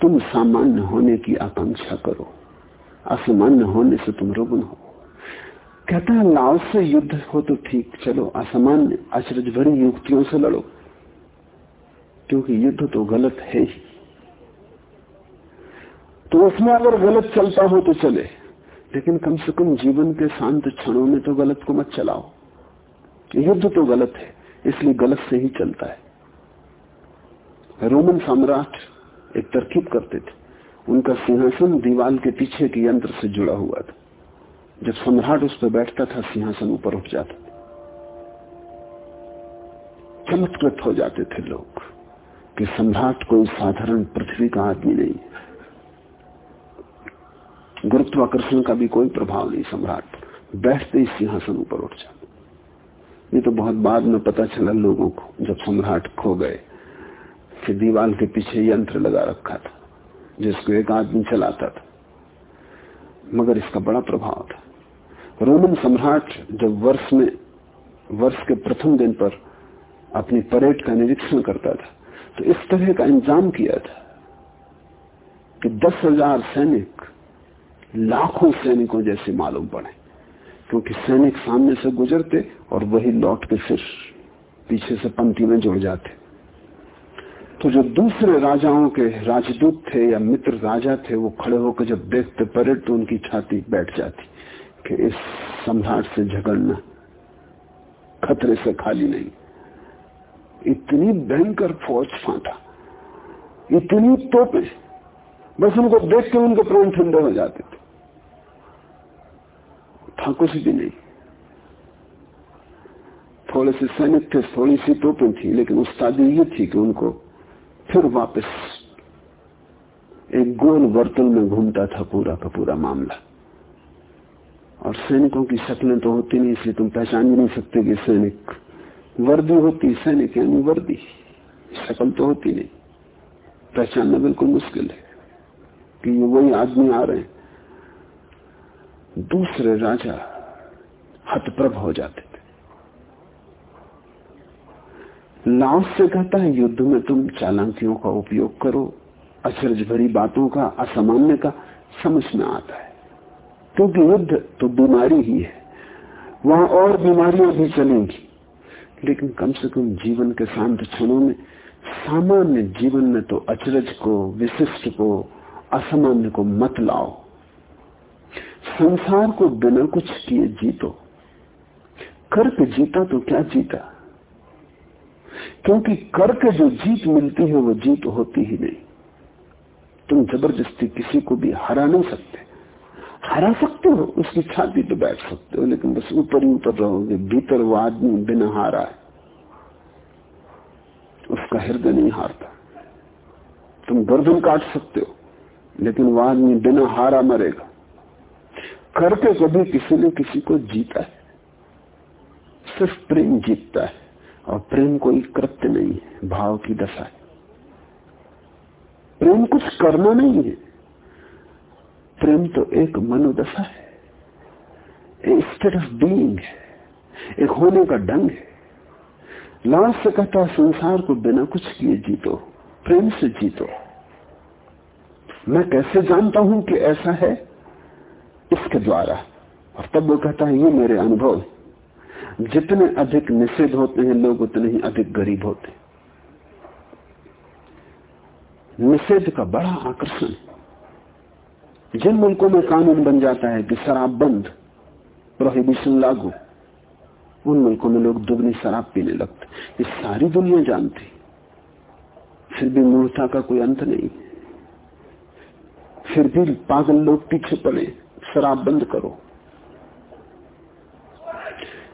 तुम सामान्य होने की आकांक्षा करो, असामान्य होने से तुम रुग्ण हो। कहता है, लाओ से युद्ध हो तो ठीक, चलो, असामान्य अचरज भरी युक्तियों से लड़ो। क्योंकि युद्ध तो गलत है ही। तो उसमें अगर गलत चलता हो तो चले। लेकिन कम से कम जीवन के शांत क्षणों में तो गलत को मत चलाओ। युद्ध तो गलत है, इसलिए गलत से ही चलता है। रोमन सम्राट एक तरकीब करते थे। उनका सिंहासन दीवाल के पीछे के यंत्र से जुड़ा हुआ था। जब सम्राट उस पर बैठता था, सिंहासन ऊपर उठ जाता था। चमत्कृत हो जाते थे लोग कि सम्राट कोई साधारण पृथ्वी का आदमी नहीं। गुरुत्वाकर्षण का भी कोई प्रभाव नहीं, सम्राट। बैठते ही सिंहासन ऊपर उठ जाता ये तो बहुत बाद में पता चला लोगों को, जब सम्राट खो गए। कि दीवाल के पीछे यंत्र लगा रखा था, जिसको एक आदमी चलाता था। मगर इसका बड़ा प्रभाव था। रोमन सम्राट जब वर्ष में, वर्ष के प्रथम दिन पर अपनी परेड का निरीक्षण करता था तो इस तरह का इंतज़ाम किया था कि दस हज़ार सैनिक लाखों सैनिकों जैसे मालूम पड़े, क्योंकि सैनिक सामने से गुजरते और वही लौट के फिर पीछे से पंक्ति में जुड़ जाते। तो जो दूसरे राजाओं के राजदूत थे या मित्र राजा थे, वो खड़े होकर जब देखते, परेड तो उनकी छाती बैठ जाती कि इस सम्राट से झगड़ना खतरे से खाली नहीं। इतनी भयंकर फौज फांटा, इतनी तोपे बस उनको देख के उनके प्राण ठंडे हो जाते थे। था कुछ भी नहीं। थोड़े से सैनिक थे, थोड़ी सी तोपें थी, लेकिन उस्तादी ये थी कि उनको फिर वापस एक गोल वर्तुल में घूमता था पूरा का पूरा मामला। और सैनिकों की शक्लें तो होती नहीं, इसलिए तुम पहचान ही नहीं सकते कि सैनिक वर्दी होती, सैनिक यानी वर्दी। शक्ल तो होती नहीं। पहचानना बिल्कुल मुश्किल है। कि ये वही आदमी आ रहे हैं। दूसरे राजा हतप्रभ हो जाते थे। लाओस से कहता है, युद्ध में तुम चालाकियों का उपयोग करो अचरज भरी बातों का, असामान्य का, समझ में आता है। क्योंकि युद्ध तो बीमारी ही है, वहाँ और बीमारियाँ भी चलेंगी। लेकिन कम से कम जीवन के शांत क्षणों में सामान्य जीवन में तो अचरज को, विशिष्ट को असामान्य को मत लाओ। संसार को बिना कुछ किए जीतो। करके जीता तो क्या जीता? क्योंकि करके जो जीत मिलती है, वो जीत होती ही नहीं। तुम ज़बरदस्ती किसी को भी हरा नहीं सकते। हरा सकते हो, उसकी छाती पे बैठ सकते हो, लेकिन बस ऊपर ही ऊपर रहोगे, भीतर वो आदमी बिना हारा है। उसका हृदय नहीं हारता। तुम गर्दन काट सकते हो लेकिन वो आदमी बिना हारा मरेगा। करके कभी किसी ने किसी को जीता है। सिर्फ़ प्रेम जीतता है और प्रेम कोई कृत्य नहीं है, भाव की दशा है। प्रेम कुछ करना नहीं है। प्रेम तो एक मनोदशा है। स्टेट ऑफ़ बीइंग है। एक होने का ढंग है। लाश से कहता संसार को बिना कुछ किए जीतो, प्रेम से जीतो। मैं कैसे जानता हूँ कि ऐसा है? इसके द्वारा। और तब वो कहता है, ये मेरे अनुभव जितने अधिक निषेध होते हैं, लोग उतने ही अधिक गरीब होते निषेध का बड़ा आकर्षण जिन मुल्कों में कानून बन जाता है कि शराब बंद प्रोहिबिशन लागू, उन मुल्कों में लोग दुगनी शराब पीने लगते ये सारी दुनिया जानती फिर भी मूर्ता का कोई अंत नहीं फिर भी पागल लोग पीछे पड़े। शराब बंद करो।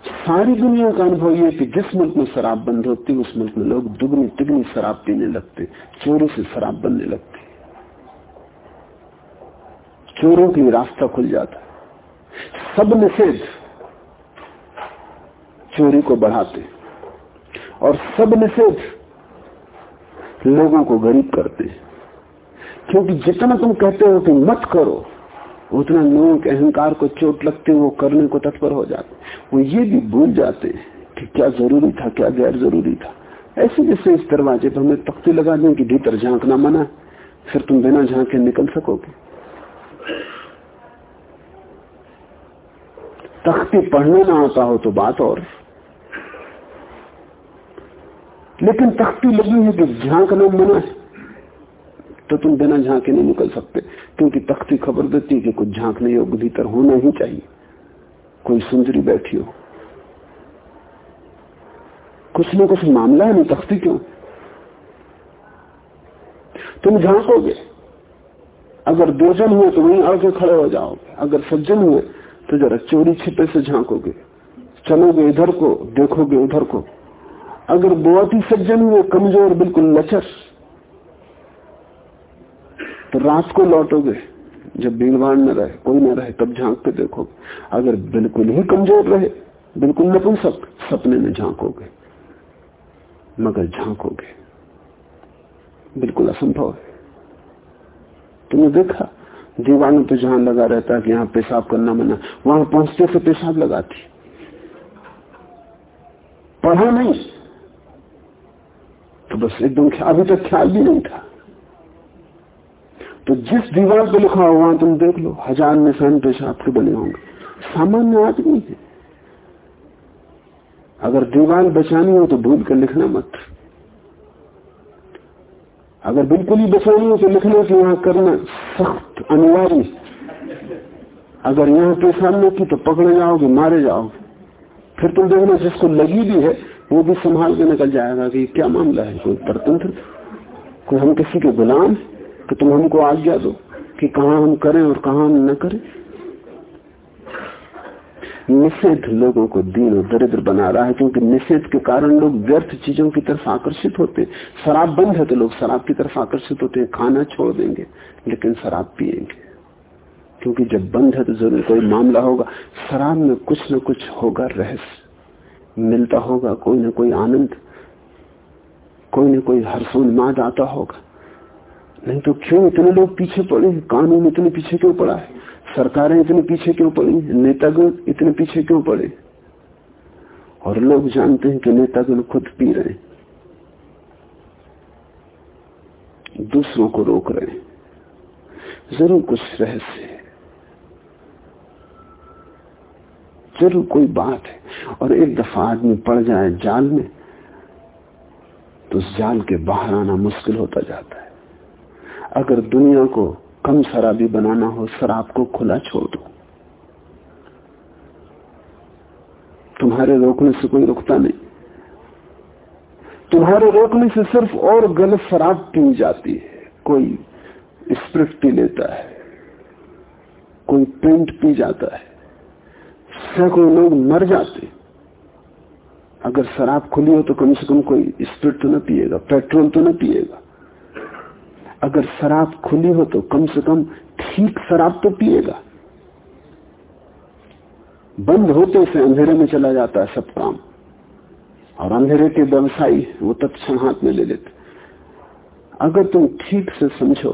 सारी दुनिया का अनुभव यह कि जिस मुल्क में शराब बंद होती, उस मुल्क में लोग दुगनी तिगनी शराब पीने लगते, चोरी से शराब बनने लगती। चोरों के लिए रास्ता खुल जाता। सब निषेध चोरी को बढ़ाते और सब निषेध लोगों को गरीब करते। क्योंकि जितना तुम कहते हो कि मत करो, उतना लोगों के अहंकार को चोट लगते वो करने को तत्पर हो जाते वो ये भी भूल जाते कि क्या ज़रूरी था, क्या गैर ज़रूरी था। ऐसे जैसे इस दरवाजे पर हमें तख्ती लगा दें कि भीतर झांकना मना, फिर तुम बिना झांके निकल सकोगे। तख्ती पढ़ने ना आता हो तो बात और। लेकिन तख्ती लगी है कि झांकना मना है। तो तुम बिना झांके नहीं निकल सकते। क्योंकि तख्ती खबर देती है कि कुछ झांकने योग्य भीतर होना ही चाहिए। कोई सुंदरी बैठी हो। कुछ ना कुछ मामला है नहीं तख्ती क्यों? तुम झांकोगे। अगर दो जन हुए तो वहीं आगे खड़े हो जाओगे। अगर सज्जन हुए तो जरा चोरी छिपे से झांकोगे। चलोगे इधर को, देखोगे उधर को। अगर बहुत ही सज्जन हुए, कमज़ोर, बिल्कुल लचर। तो रात को लौटोगे, जब भीड़ भाड़ न रहे, कोई न रहे, तब झाँक के देखो अगर बिल्कुल ही कमज़ोर रहे, बिल्कुल नपुंसक, सपने में झांकोगे, मगर झांकोगे। बिल्कुल असंभव है। तुमने देखा, दीवानों पे जहाँ लगा रहता है कि यहाँ पेशाब करना मना, वहाँ पहुँचते से पेशाब लगाती। पढ़ा नहीं तो बस एकदम अभी तक ख्याल भी नहीं था। तो जिस दीवार पे लिखा हो वहाँ तुम देख लो हज़ार निशान पेशाब के बने होंगे। सामान्य आदमी है। अगर दीवार बचानी हो तो भूल कर लिखना मत। अगर बिल्कुल ही बचानी हो तो लिखना कि यहाँ करना सख्त, अनिवार्य। अगर यहाँ पेशाब न की तो पकड़े जाओगे, मारे जाओगे। फिर तुम देखना जिसको लगी भी है, वो भी संभाल के निकल जाएगा कि क्या मामला है? कोई परतंत्र? कोई हम किसी के गुलाम कि तुम हमको आज्ञा दो कि कहा हम करें और कहा हम न करें। निषेध लोगों को दीन और दरिद्र बना रहा है, क्योंकि निषेध के कारण लोग व्यर्थ चीज़ों की तरफ़ आकर्षित होते शराब बंद है तो लोग शराब की तरफ़ आकर्षित होते हैं, खाना छोड़ देंगे, लेकिन शराब पिएँगे। क्योंकि जब बंद है तो ज़रूर कोई मामला होगा। शराब में कुछ न कुछ होगा रहस्य। मिलता होगा, कोई न कोई आनंद, कोई न कोई हर्षोन्माद आता होगा। नहीं तो क्यों इतने लोग पीछे पड़े हैं? कानून इतने पीछे क्यों पड़ा है? सरकारें इतने पीछे क्यों पड़ी नेतागण इतने पीछे क्यों पड़े? और लोग जानते हैं कि नेतागण खुद पी रहे हैं। दूसरों को रोक रहे हैं। ज़रूर कुछ रहस्य है। ज़रूर कोई बात है। और एक दफ़ा आदमी पड़ जाए जाल में तो उस जाल के बाहर आना मुश्किल होता जाता है। अगर दुनिया को कम शराबी बनाना हो, शराब को खुला छोड़ दो। तुम्हारे रोकने से कोई रुकता नहीं। तुम्हारे रोकने से सिर्फ़ और गलत शराब पी जाती है। कोई स्प्रिट पी लेता है, कोई पेंट पी जाता है, सैकड़ों लोग मर जाते अगर शराब खुली हो तो कम से कम कोई स्प्रिट तो न पिएगा, पेट्रोल तो न पिएगा। अगर शराब खुली हो तो कम से कम ठीक शराब तो पिएगा। बंद होते से अंधेरे में चला जाता है सब काम। और अंधेरे के व्यवसायी वो तत्क्षण हाथ में ले लेते। अगर तुम ठीक से समझो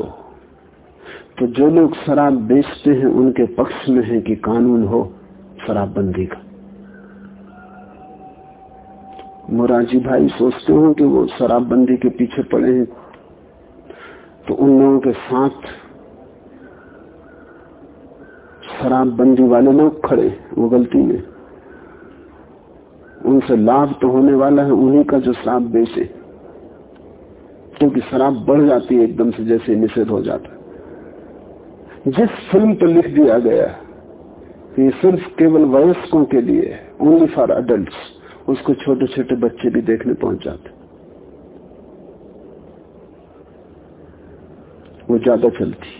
तो जो लोग शराब बेचते हैं, उनके पक्ष में है कि कानून हो, शराबबंदी का। मोराजी भाई सोचते हो कि वो शराबबंदी के पीछे पड़े हैं। तो उन लोगों के साथ शराबबंदी वाले लोग खड़े वो गलती में। उनसे लाभ तो होने वाला है, उन्हीं का जो शराब बेचे। क्योंकि शराब बढ़ जाती है एकदम से, जैसे निषेध हो जाता जिस फ़िल्म पर लिख दिया गया कि सिर्फ़ केवल वयस्कों के लिए ओनली फॉर अडल्ट उसको छोटे छोटे बच्चे भी देखने पहुँच जाते वो ज़्यादा चलती।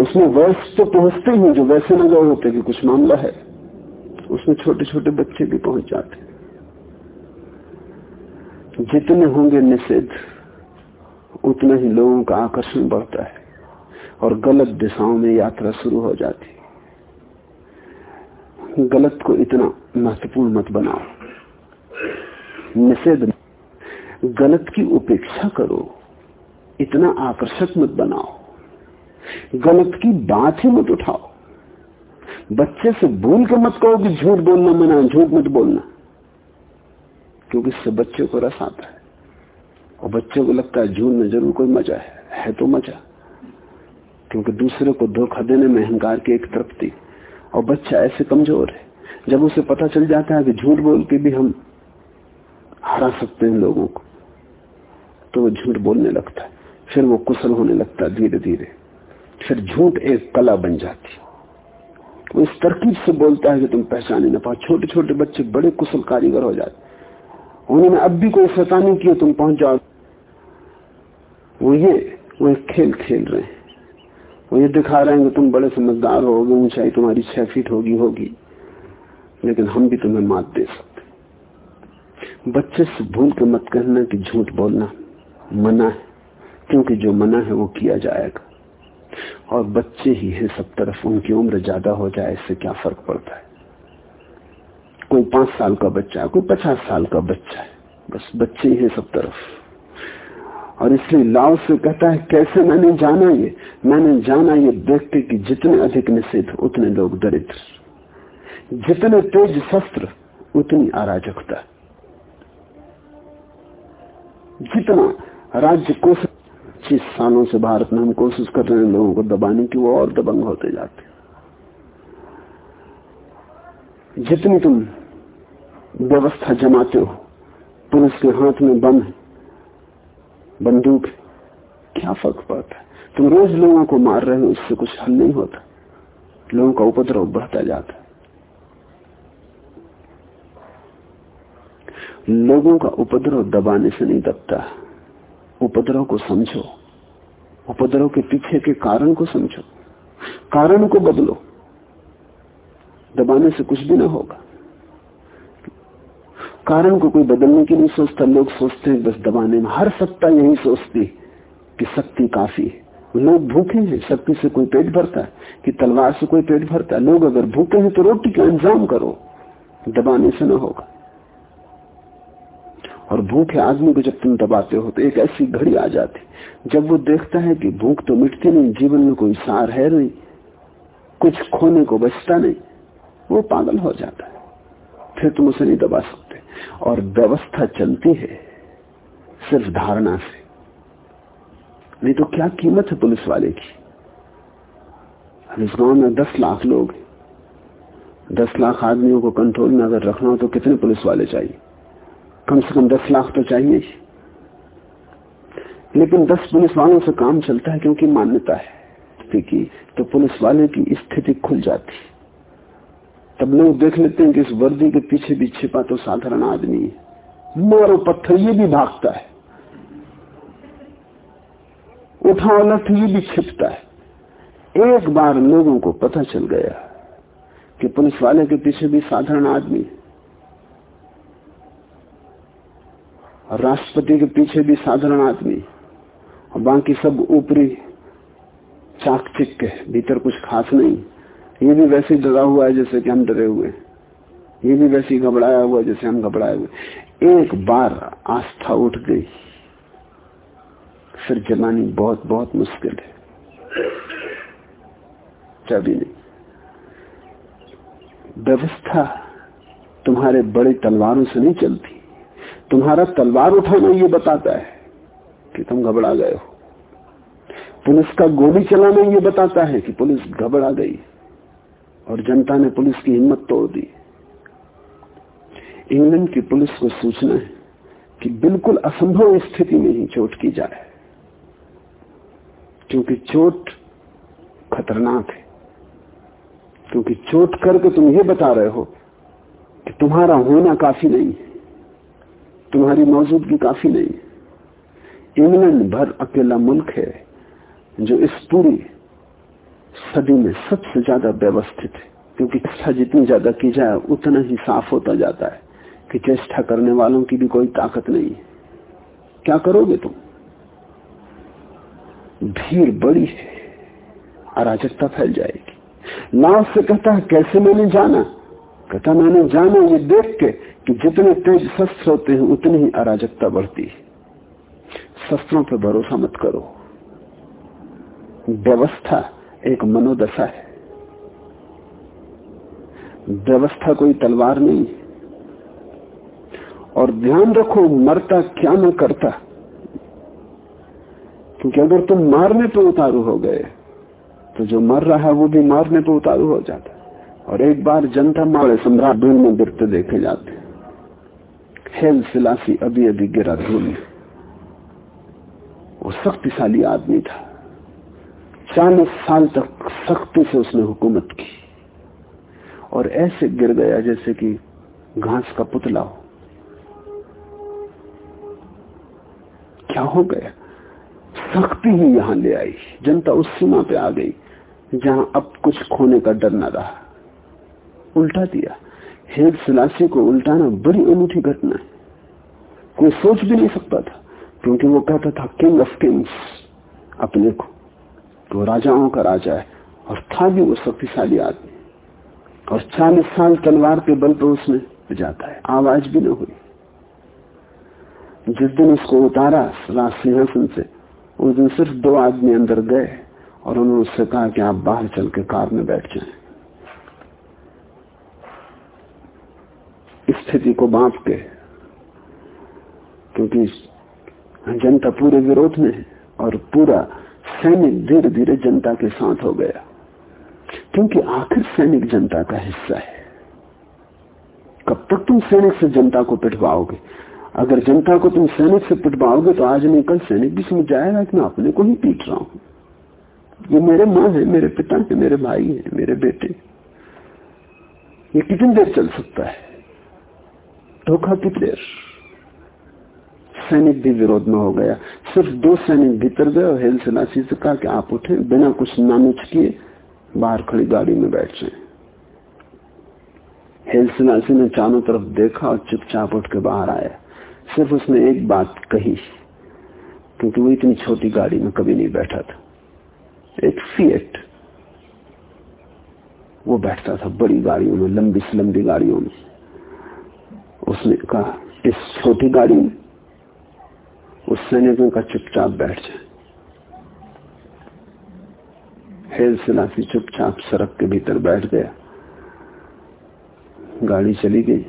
उसमें वर्ष तो पहुँचते ही जो वैसे न गए होते कि कुछ मामला है, उसमें छोटे छोटे बच्चे भी पहुँच जाते जितने होंगे निषेध उतना ही लोगों का आकर्षण बढ़ता है और गलत दिशाओं में यात्रा शुरू हो जाती गलत को इतना महत्वपूर्ण मत बनाओ। निषेध गलत की उपेक्षा करो। इतना आकर्षक मत बनाओ। गलत की बात ही मत उठाओ। बच्चे से भूल के मत कहो कि झूठ बोलना मना, झूठ मत बोलना। क्योंकि इससे बच्चे को रस आता है। और बच्चे को लगता है झूठ में ज़रूर कोई मज़ा है। है तो मज़ा। क्योंकि दूसरे को धोखा देने में अहंकार की एक तृप्ति। और बच्चा ऐसे कमज़ोर है। जब उसे पता चल जाता है कि झूठ बोल के भी हम हरा सकते हैं लोगों को तो वो झूठ बोलने लगता है। फिर वो कुशल होने लगता धीरे धीरे फिर झूठ एक कला बन जाती। वो इस तरकीब से बोलता है कि तुम पहचाने ना पाओ। छोटे छोटे बच्चे बड़े कुशल कारीगर हो जाते। उन्होंने अब भी कोई फैसला नहीं किया तुम पहुँच जाओ। वो ये, वो एक खेल खेल रहे हैं। वो ये दिखा रहे हैं कि तुम बड़े समझदार हो गए ऊंचाई तुम्हारी छह फीट होगी होगी। लेकिन हम भी तुम्हें मात दे सकते बच्चे से भूल के मत कहना कि झूठ बोलना मना है। क्योंकि जो मना है वो किया जाएगा। और बच्चे ही है सब तरफ़, उनकी उम्र ज़्यादा हो जाए, इससे क्या फ़र्क पड़ता है? कोई पाँच साल का बच्चा है, कोई पचास साल का बच्चा है, बस बच्चे ही है सब तरफ़। और इसलिए लाव से कहता है, कैसे मैंने जाना ये? मैंने जाना ये देख के जितने अधिक निषेध उतने लोग दरिद्र। जितने तेज शस्त्र, उतनी अराजकता। जितना राज्य कोशिश पच्चीस सालों से भारत में हम कोशिश कर रहे हैं लोगों को दबाने की, वो और दबंग होते जाते जितनी तुम व्यवस्था जमाते हो, पुलिस के हाथ में बम है, बंदूक क्या फ़र्क पड़ता है? तुम रोज लोगों को मार रहे हो, उससे कुछ हल नहीं होता। लोगों का उपद्रव बढ़ता जाता है। लोगों का उपद्रव दबाने से नहीं दबता उपद्रव को समझो। उपद्रव के पीछे के कारण को समझो। कारण को बदलो। दबाने से कुछ भी ना होगा। कारण को कोई बदलने की नहीं सोचता। लोग सोचते हैं, बस दबाने में। हर सत्ता यही सोचती कि शक्ति काफ़ी है। लोग भूखे हैं। शक्ति से कोई पेट भरता है कि तलवार से कोई पेट भरता है। लोग अगर भूखे हैं तो रोटी का इंतज़ाम करो। दबाने से ना होगा। और भूखे आदमी को जब तुम दबाते हो तो एक ऐसी घड़ी आ जाती। जब वो देखता है कि भूख तो मिटती नहीं, जीवन में कोई सार है नहीं, कुछ खोने को बचता नहीं, वो पागल हो जाता है। फिर तुम उसे नहीं दबा सकते। और व्यवस्था चलती है सिर्फ़ धारणा से। नहीं तो क्या कीमत है पुलिस वाले की? इस गाँव में दस लाख लोग दस लाख आदमियों को कंट्रोल में अगर रखना हो तो कितने पुलिस वाले चाहिए? कम से कम दस लाख तो चाहिए लेकिन दस पुलिस वालों से काम चलता है क्योंकि मान्यता है। की तो पुलिस वाले की स्थिति खुल जाती तब लोग देख लेते हैं कि इस वर्दी के पीछे भी छिपा तो साधारण आदमी है। मारो पत्थर, ये भी भागता है। उठा लठ ये भी छिपता है। एक बार लोगों को पता चल गया कि पुलिस वाले के पीछे भी साधारण आदमी है। राष्ट्रपति के पीछे भी साधारण आदमी। और बाकी सब ऊपरी चाक चिक के भीतर कुछ खास नहीं। ये भी वैसे डरा हुआ है जैसे कि हम डरे हुए ये भी वैसे घबराया हुआ जैसे हम घबराए हुए एक बार आस्था उठ गई। फिर जमानी बहुत बहुत मुश्किल है। कभी नहीं। व्यवस्था तुम्हारे बड़े तलवारों से नहीं चलती। तुम्हारा तलवार उठाना ये बताता है कि तुम घबरा गए हो। पुलिस का गोली चलाना ये बताता है कि पुलिस घबरा गई और जनता ने पुलिस की हिम्मत तोड़ दी। इंग्लैंड की पुलिस को सूचना है कि बिल्कुल असंभव स्थिति में ही चोट की जाए, क्योंकि चोट खतरनाक है। क्योंकि चोट करके तुम ये बता रहे हो कि तुम्हारा होना काफ़ी नहीं है। तुम्हारी मौजूदगी काफ़ी नहीं। इंग्लैंड भर अकेला मुल्क है, जो इस पूरी सदी में सबसे ज़्यादा व्यवस्थित है। क्योंकि चेष्टा जितनी ज़्यादा की जाए, उतना ही साफ़ होता जाता है कि चेष्टा करने वालों की भी कोई ताकत नहीं है। क्या करोगे तुम? भीड़ बड़ी है, अराजकता फैल जाएगी। नाव से कहता है, कैसे मैंने जाना? कहता मैंने जाना ये देख के कि जितने तेज शस्त्र होते हैं, उतनी ही अराजकता बढ़ती है। शस्त्रों पर भरोसा मत करो। व्यवस्था एक मनोदशा है। व्यवस्था कोई तलवार नहीं। और ध्यान रखो, मरता क्या न करता। क्योंकि अगर तुम मारने पर उतारू हो गए तो जो मर रहा है, वो भी मारने पर उतारू हो जाता और एक बार जनता मारे सम्राट में गिरते देखे जाते हेल सिलासी अभी अभी गिरा धूल वो शक्तिशाली आदमी था। चालीस साल तक सख्ती से उसने हुकूमत की। और ऐसे गिर गया जैसे कि घास का पुतला हो। क्या हो गया? सख्ती ही यहाँ ले आई। जनता उस सीमा पे आ गई, जहाँ अब कुछ खोने का डर न रहा। उल्टा दिया। हेद सिलासी को उल्टाना बड़ी अनूठी घटना है। कोई सोच भी नहीं सकता था, क्योंकि वो कहता था किंग ऑफ़ किंग्स अपने को तो राजाओं का राजा है और था भी वो शक्तिशाली आदमी। और चालीस साल तलवार के बल पर उसने जाता है, आवाज़ भी न हुई। जिस दिन उसको उतारा राज सिंहासन से, उस दिन सिर्फ़ दो आदमी अंदर गए और उन्होंने उससे कहा कि आप बाहर चल के कार में बैठ जाएँ। स्थिति को बांप के, क्योंकि जनता पूरे विरोध में है और पूरा सैनिक धीरे धीरे जनता के साथ हो गया। क्योंकि आखिर सैनिक जनता का हिस्सा है। कब तक तुम सैनिक से जनता को पिटवाओगे? अगर जनता को तुम सैनिक से पिटवाओगे तो आज नहीं, कल सैनिक भी समझ जाएगा कि मैं अपने को ही पीट रहा हूँ। ये मेरे माँ है, मेरे पिता है, मेरे भाई है, मेरे बेटे ये कितनी देर चल सकता है? धोखा कितनी देर सैनिक भी विरोध में हो गया। सिर्फ़ दो सैनिक भीतर गए और हेल से कहा कि आप उठे, बिना कुछ नानुच किए बाहर खड़ी गाड़ी में बैठ जाए। हेल ने चारों तरफ़ देखा और चुपचाप उठ के बाहर आया। सिर्फ़ उसने एक बात कही, क्योंकि वो इतनी छोटी गाड़ी में कभी नहीं बैठा था। एक फिएट वो बैठता था बड़ी गाड़ियों में, लंबी से लंबी गाड़ियों में। उसने कहा, इस छोटी गाड़ी में? उस सैनिकों का चुपचाप बैठ जाए हेल सिलासी चुपचाप सड़क के भीतर बैठ गया। गाड़ी चली गई।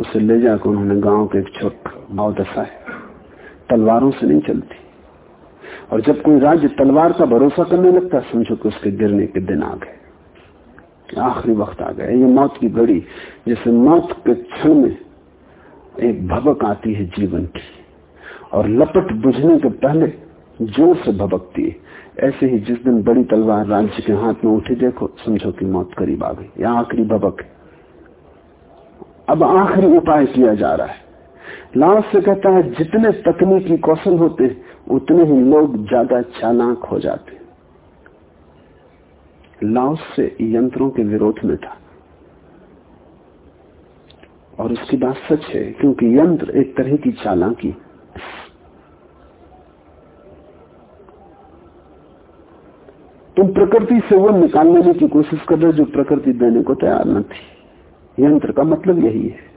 उसे ले जाकर उन्होंने गाँव के एक छोट भाव दशाया तलवारों से नहीं चलती। और जब कोई राज्य तलवार का भरोसा करने लगता समझो कि उसके गिरने के दिन आ गए। आखिरी वक्त आ गया ये मौत की घड़ी जैसे मौत के क्षण में एक भबक आती है जीवन की। और लपट बुझने के पहले ज़ोर से भबकती है। ऐसे ही जिस दिन बड़ी तलवार राज्य के हाथ में उठी, देखो, समझो कि मौत करीब आ गई। यह आखिरी भबक है। अब आखिरी उपाय किया जा रहा है। लाओस से कहता है, जितने तकनीकी कौशल होते उतने ही लोग ज़्यादा चालाक हो जाते लाओस से यंत्रों के विरोध में था। और उसकी बात सच है, क्योंकि यंत्र एक तरह की चालाकी। तुम प्रकृति से वो निकालने की कोशिश कर रहे जो प्रकृति देने को तैयार न थी। यंत्र का मतलब यही है।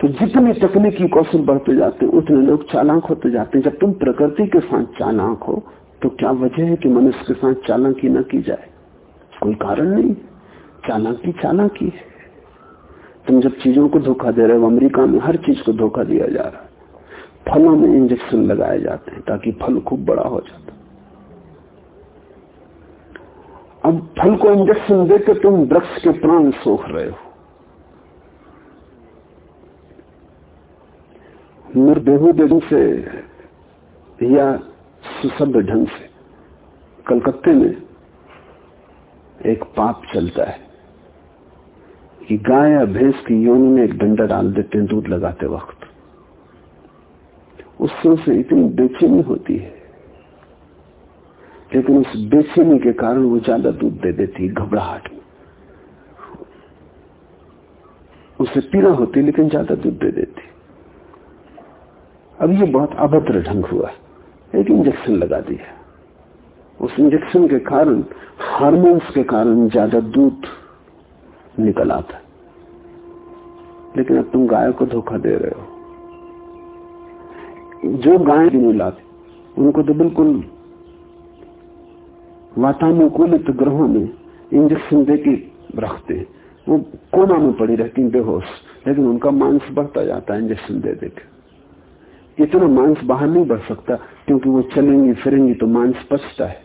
तो जितने तकनीकी कौशल बढ़ते जाते उतने लोग चालाक होते जाते हैं। जब तुम प्रकृति के साथ चालाक हो तो क्या वजह है कि मनुष्य के साथ चालाकी न की जाए? कोई कारण नहीं। चालाकी चालाकी है। तुम जब चीज़ों को धोखा दे रहे हो, अमेरिका में हर चीज़ को धोखा दिया जा रहा है। फलों में इंजेक्शन लगाए जाते हैं ताकि फल खूब बड़ा हो जाता अब फल को इंजेक्शन देकर तुम वृक्ष के प्राण सोख रहे हो। निर्देहू ढंग से या सुसभ्य ढंग से। कलकत्ते में एक पाप चलता है कि गाय या भैंस की योनि में एक डंडा डाल देते हैं, दूध लगाते वक्त। उससे उसे इतनी बेचैनी होती है। लेकिन उस बेचैनी के कारण वो ज़्यादा दूध दे देती है, घबराहट में। उसे पीड़ा होती लेकिन ज़्यादा दूध दे देती अब ये बहुत अभद्र ढंग हुआ एक इंजेक्शन लगा दिया उस इंजेक्शन के कारण हार्मोन्स के कारण ज़्यादा दूध निकल आता लेकिन अब तुम गाय को धोखा दे रहे हो। जो गाय लाते, उनको तो बिल्कुल वातानुकूलित ग्रहों में इंजेक्शन दे के रखते वो कोना में पड़ी रहती बेहोश। लेकिन उनका मांस बढ़ता जाता है इंजेक्शन दे देकर इतना मांस बाहर नहीं बढ़ सकता, क्योंकि वो चलेंगी, फिरेंगी तो मांस पचता है।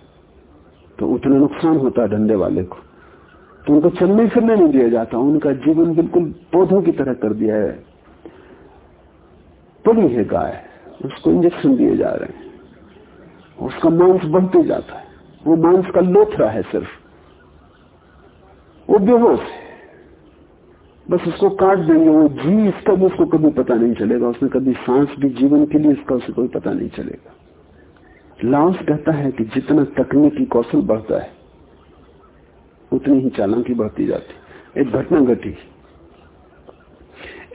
तो उतना नुकसान होता है धंधे वाले को। तो उनको चलने फिरने नहीं दिया जाता, उनका जीवन बिल्कुल पौधों की तरह कर दिया है। पड़ी है गाय, उसको इंजेक्शन दिए जा रहे हैं। उसका मांस बढ़ते जाता है। वो मांस का लोथरा है सिर्फ़। वो बेहोश है। बस उसको काट देंगे, वो जी इसका भी उसको कभी पता नहीं चलेगा। उसने कभी सांस भी जीवन के लिए इसका उसे कोई पता नहीं चलेगा। लाउस कहता है कि जितना तकनीकी कौशल बढ़ता है, उतनी ही चालाकी बढ़ती जाती एक घटना घटी।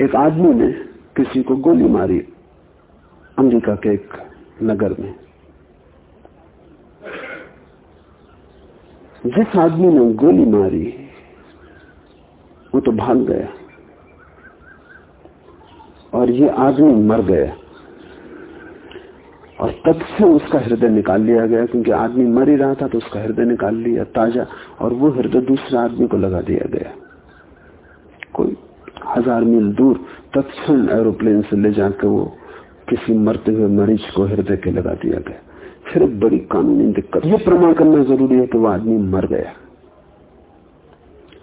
एक आदमी ने किसी को गोली मारी अमेरिका के एक नगर में। जिस आदमी ने गोली मारी वो तो भाग गया। और ये आदमी मर गया। और तब से उसका हृदय निकाल लिया गया, क्योंकि आदमी मर ही रहा था तो उसका हृदय निकाल लिया ताज़ा, और वो हृदय दूसरे आदमी को लगा दिया गया। कोई हज़ार मील दूर तत्क्षण एरोप्लेन से ले जाकर वो किसी मरते हुए मरीज़ को हृदय के लगा दिया गया। फिर बड़ी कानूनी दिक्कत। ये प्रमाण करना ज़रूरी है कि वो आदमी मर गया।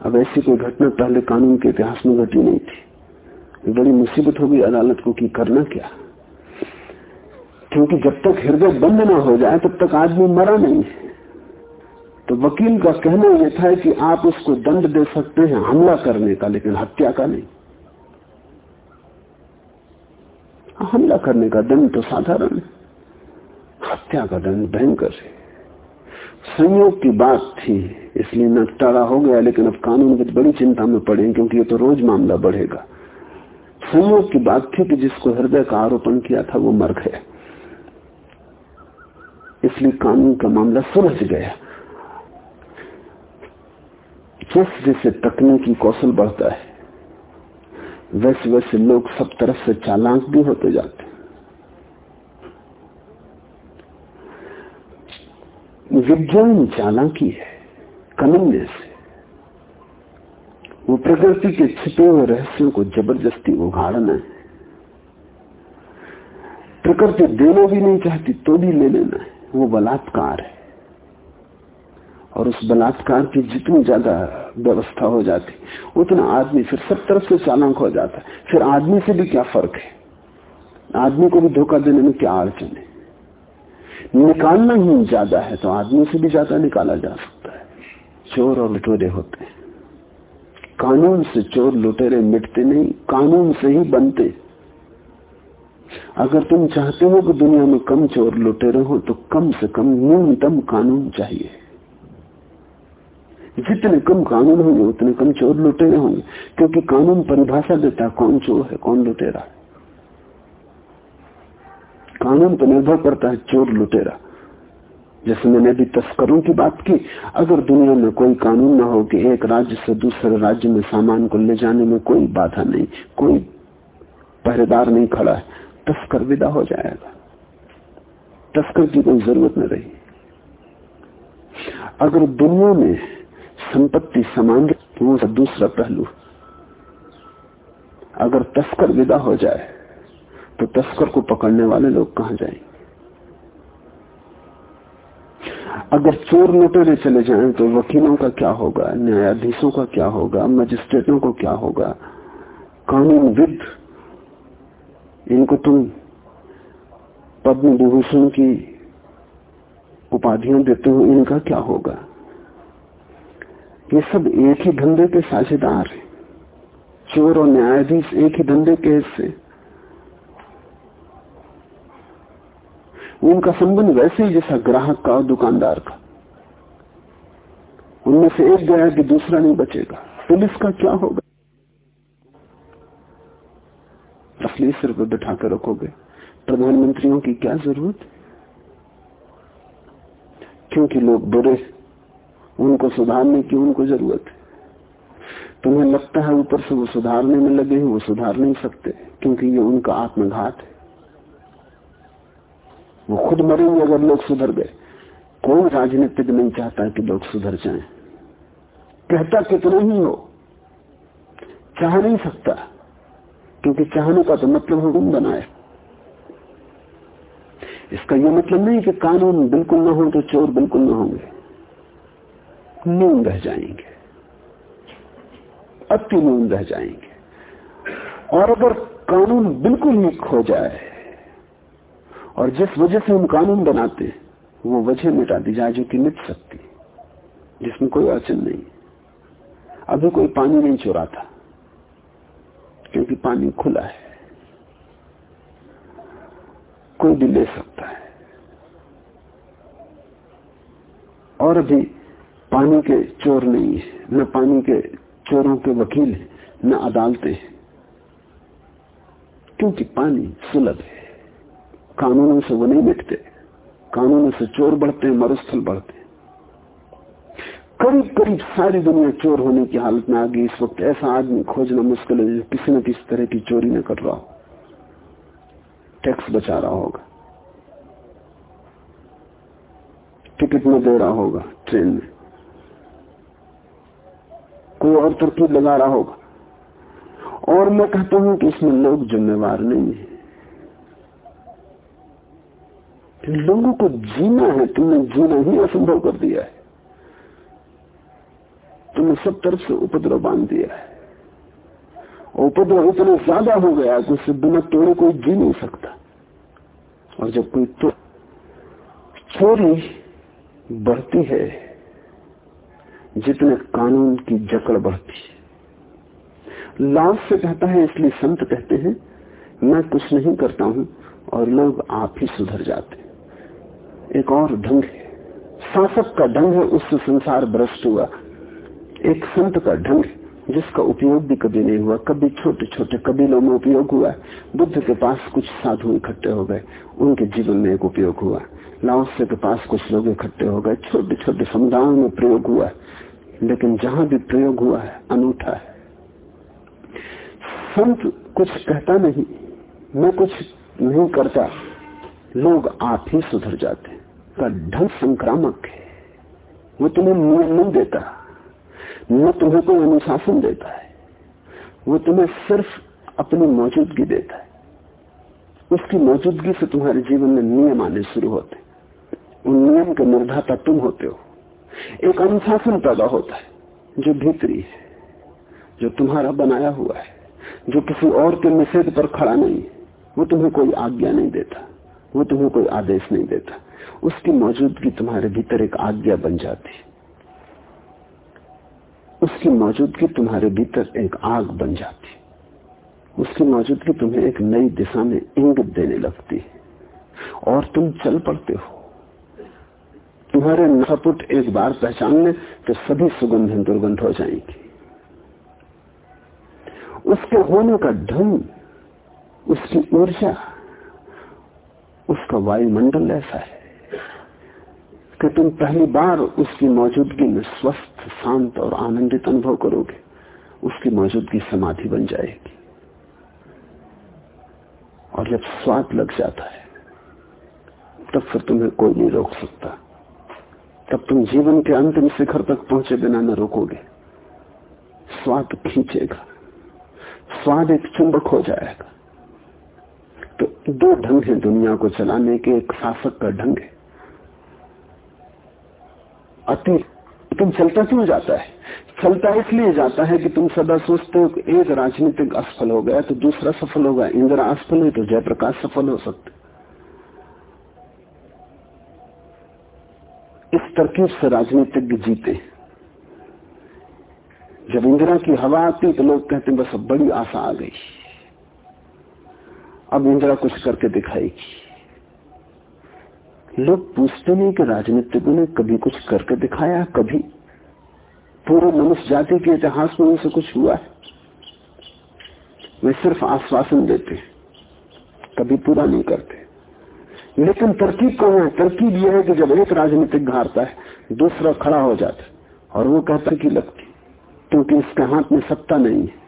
अब ऐसी कोई घटना पहले कानून के इतिहास में घटी नहीं थी। बड़ी मुसीबत होगी अदालत को कि करना क्या? क्योंकि जब तक हृदय बंद ना हो जाए, तब तक आदमी मरा नहीं है। तो वकील का कहना यह था कि आप उसको दंड दे सकते हैं हमला करने का, लेकिन हत्या का नहीं। हमला करने का दंड तो साधारण हत्या का दंड भयंकर है। संयोग की बात थी, इसलिए न टाड़ा हो गया, लेकिन अब कानून बड़ी चिंता में पड़े क्योंकि ये तो रोज मामला बढ़ेगा। संयोग की बात थी कि जिसको हृदय का आरोपण किया था, वो मर गया इसलिए कानून का मामला सुलझ गया। जिस जैसे तकनीकी कौशल बढ़ता है, वैसे वैसे लोग सब तरफ़ से चालाक भी होते जाते विज्ञान चालाकी है कमिन्ने से। वो प्रकृति के छिपे हुए रहस्यों को ज़बरदस्ती उघाड़ना है। प्रकृति देना भी नहीं चाहती तो भी ले लेना है। वो बलात्कार है। और उस बलात्कार की जितनी ज़्यादा व्यवस्था हो जाती, उतना आदमी फिर सब तरफ़ से चालाक हो जाता है। फिर आदमी से भी क्या फ़र्क है? आदमी को भी धोखा देने में क्या अड़चन है? निकालना ही ज़्यादा है तो आदमी से भी ज़्यादा निकाला जा सकता है। चोर और लुटेरे होते हैं। कानून से चोर लुटेरे मिटते नहीं, कानून से ही बनते। अगर तुम चाहते हो कि दुनिया में कम चोर लुटेरे हो तो कम से कम न्यूनतम कानून चाहिए। जितने कम कानून होंगे, उतने कम चोर लुटेरे होंगे, क्योंकि कानून परिभाषा देता है कौन चोर है, कौन लुटेरा है। कानून पर निर्भर करता है, चोर लुटेरा। जैसे मैंने अभी तस्करों की बात की, अगर दुनिया में कोई कानून ना हो कि एक राज्य से दूसरे राज्य में सामान को ले जाने में कोई बाधा नहीं, कोई पहरेदार नहीं खड़ा है, तस्कर विदा हो जाएगा। तस्कर की कोई ज़रूरत न रही। अगर दुनिया में संपत्ति समान तो दूसरा पहलू। अगर तस्कर विदा हो जाए तो तस्कर को पकड़ने वाले लोग कहा जाएँगे? अगर चोर लुटेरे चले जाएँ तो वकीलों का क्या होगा? न्यायाधीशों का क्या होगा? मजिस्ट्रेटों को क्या होगा? कानून विद इनको तुम पद्म विभूषण की उपाधियाँ देते हो, इनका क्या होगा? ये सब एक ही धंधे के साझेदार हैं। चोर और न्यायाधीश एक ही धंधे के हिस्से। उनका संबंध वैसे ही जैसा ग्राहक का और दुकानदार का। उनमें से एक गया कि दूसरा नहीं बचेगा। पुलिस का क्या होगा? असली सिर पर बिठा कर रखोगे। प्रधानमंत्रियों की क्या ज़रूरत? क्योंकि लोग बुरे उनको सुधारने की उनको ज़रूरत है। तुम्हें लगता है ऊपर से वो सुधारने में लगे हैं, वो सुधार नहीं सकते, क्योंकि ये उनका आत्मघात है। वो खुद मरेंगे अगर लोग सुधर गए। कोई राजनीतिक नहीं चाहता कि लोग सुधर जाएँ? कहता कितना ही हो। चाह नहीं सकता। क्योंकि चाहने का तो मतलब हो गुम बनाए इसका यह मतलब नहीं कि कानून बिल्कुल ना हो तो चोर बिल्कुल ना होंगे। न्यून रह जाएँगे। अति न्यून रह जाएँगे। और अगर कानून बिल्कुल ही खो जाए और जिस वजह से हम कानून बनाते हैं, वो वजह मिटा दी जाए जो कि मिट सकती जिसमें कोई अड़चन नहीं। अभी कोई पानी नहीं चुरा था, क्योंकि पानी खुला है। कोई भी ले सकता है। और अभी पानी के चोर नहीं है, न पानी के चोरों के वकील है, न अदालतें हैं। क्योंकि पानी सुलभ है। कानूनों से वो नहीं मिटते। कानूनों से चोर बढ़ते हैं, मरुस्थल बढ़ते हैं। करीब करीब सारी दुनिया चोर होने की हालत में आ गई। इस वक्त ऐसा आदमी खोजना मुश्किल है जो किसी न किसी तरह की चोरी न कर रहा हो। टैक्स बचा रहा होगा। टिकट में दे रहा होगा ट्रेन में। कोई और तरकीब लगा रहा होगा। और मैं कहता हूँ कि इसमें लोग जिम्मेवार नहीं है। लोगों को जीना है, तुमने जीना ही असंभव कर दिया है। तुमने सब तरफ़ से उपद्रव बाँध दिया है। उपद्रव इतना ज़्यादा हो गया कि उससे बिना तोड़े कोई जी नहीं सकता। और जब कोई तो चोरी बढ़ती है, जितने कानून की जकड़ बढ़ती है। लाभ से कहता है, इसलिए संत कहते हैं, मैं कुछ नहीं करता हूँ और लोग आप ही सुधर जाते एक और ढंग है। शासक का ढंग है उससे संसार भ्रष्ट हुआ। एक संत का ढंग जिसका उपयोग भी कभी नहीं हुआ, कभी छोटे छोटे कबीलों में उपयोग हुआ। बुद्ध के पास कुछ साधु इकट्ठे हो गए, उनके जीवन में एक उपयोग हुआ। लाओसे के पास कुछ लोग इकट्ठे हो गए छोटे छोटे समुदायों में प्रयोग हुआ। लेकिन जहाँ भी प्रयोग हुआ है, अनूठा है। संत कुछ कहता नहीं, मैं कुछ नहीं करता, लोग आप ही सुधर जाते का ढंग संक्रामक है। वो तुम्हें नियम नहीं देता, न तुम्हें कोई अनुशासन देता है, वो तुम्हें सिर्फ़ अपनी मौजूदगी देता है। उसकी मौजूदगी से तुम्हारे जीवन में नियम आने शुरू होते उन नियम के निर्धाता तुम होते हो। एक अनुशासन पैदा होता है, जो भीतरी है, जो तुम्हारा बनाया हुआ है, जो किसी और के निषेध पर खड़ा नहीं है। वो तुम्हें कोई आज्ञा नहीं देता, वो तुम्हें कोई आदेश नहीं देता। उसकी मौजूदगी तुम्हारे भीतर एक आज्ञा बन जाती। उसकी मौजूदगी तुम्हारे भीतर एक आग बन जाती। उसकी मौजूदगी तुम्हें एक नई दिशा में इंगित देने लगती है। और तुम चल पड़ते हो। तुम्हारे नपुट एक बार पहचान ले तो सभी सुगंध दुर्गंध हो जाएँगी। उसके होने का ढंग, उसकी ऊर्जा, उसका वायुमंडल ऐसा है। कि तुम पहली बार उसकी मौजूदगी में स्वस्थ, शांत और आनंदित अनुभव करोगे, उसकी मौजूदगी समाधि बन जाएगी। और जब स्वाद लग जाता है, तब फिर तुम्हें कोई नहीं रोक सकता। तब तुम जीवन के अंतिम शिखर तक पहुँचे बिना न रोकोगे। स्वाद खींचेगा। स्वाद एक चुंबक हो जाएगा। तो दो ढंग है दुनिया को चलाने के, एक शासक का ढंग है। अति तुम चलता क्यों जाता है? चलता इसलिए जाता है कि तुम सदा सोचते हो कि एक राजनीतिक असफल हो गया तो दूसरा सफल होगा। इंदिरा असफल है तो जयप्रकाश सफल हो सकते। इस तरकीब से राजनीतिज्ञ जीते। जब इंदिरा की हवा आती तो लोग कहते, बस अब बड़ी आशा आ गई। अब इंदिरा कुछ करके दिखाएगी। लोग पूछते नहीं कि राजनीतिज्ञों ने कभी कुछ करके दिखाया, कभी। पूरे मनुष्य जाति के इतिहास में उनसे कुछ हुआ है। वे सिर्फ़ आश्वासन देते कभी पूरा नहीं करते। लेकिन तरकीब कौन है तरकीब यह है कि जब एक राजनीतिक हारता है, दूसरा खड़ा हो जाता है, और वो कहता कि लगती, क्योंकि इसके हाथ में सत्ता नहीं है।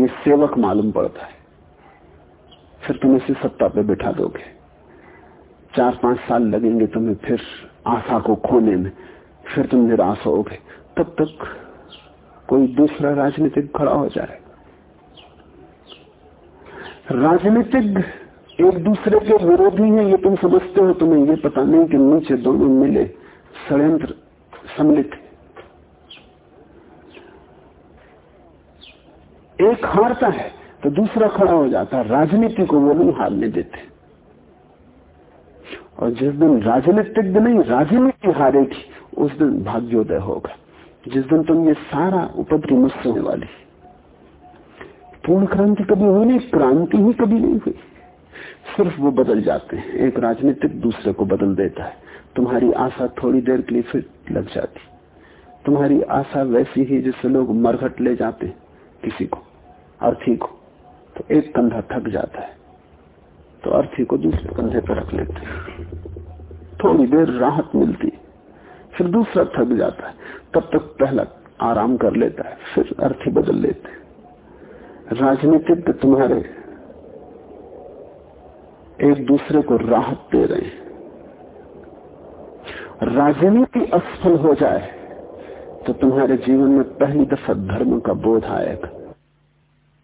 ये सेवक मालूम पड़ता है। फिर तुम इसे सत्ता पे बिठा दोगे। चार पाँच साल लगेंगे तुम्हें फिर आशा को खोने में, फिर तुम निराश होगे। तब तक कोई दूसरा राजनीतिक खड़ा हो जाए राजनीतिक एक दूसरे के विरोधी हैं, ये तुम समझते हो, तुम्हें ये पता नहीं कि नीचे दोनों मिले षडयंत्र सम्मिलित। एक हारता है तो दूसरा खड़ा हो जाता है। राजनीति को वो नहीं हारने देते। और जिस दिन राजनीतिज्ञ नहीं राजनीति हारेगी उस दिन भाग्योदय होगा। जिस दिन तुम ये सारा उपद्री मुझसे होने वाली पूर्ण क्रांति कभी हुई नहीं, क्रांति ही कभी नहीं हुई। सिर्फ़ वो बदल जाते हैं। एक राजनीतिक दूसरे को बदल देता है। तुम्हारी आशा थोड़ी देर के लिए फिर लग जाती। तुम्हारी आशा वैसी ही जिससे लोग मरघट ले जाते किसी को अर्थी को तो एक कंधा थक जाता है। तो अर्थी को दूसरे कंधे पर रख लेते थोड़ी देर राहत मिलती, फिर दूसरा थक जाता है। तब तक पहला आराम कर लेता है, फिर अर्थी बदल लेते राजनीतिक तुम्हारे एक दूसरे को राहत दे रहे हैं। राजनीति असफल हो जाए तो तुम्हारे जीवन में पहली दफ़ा धर्म का बोध आएगा।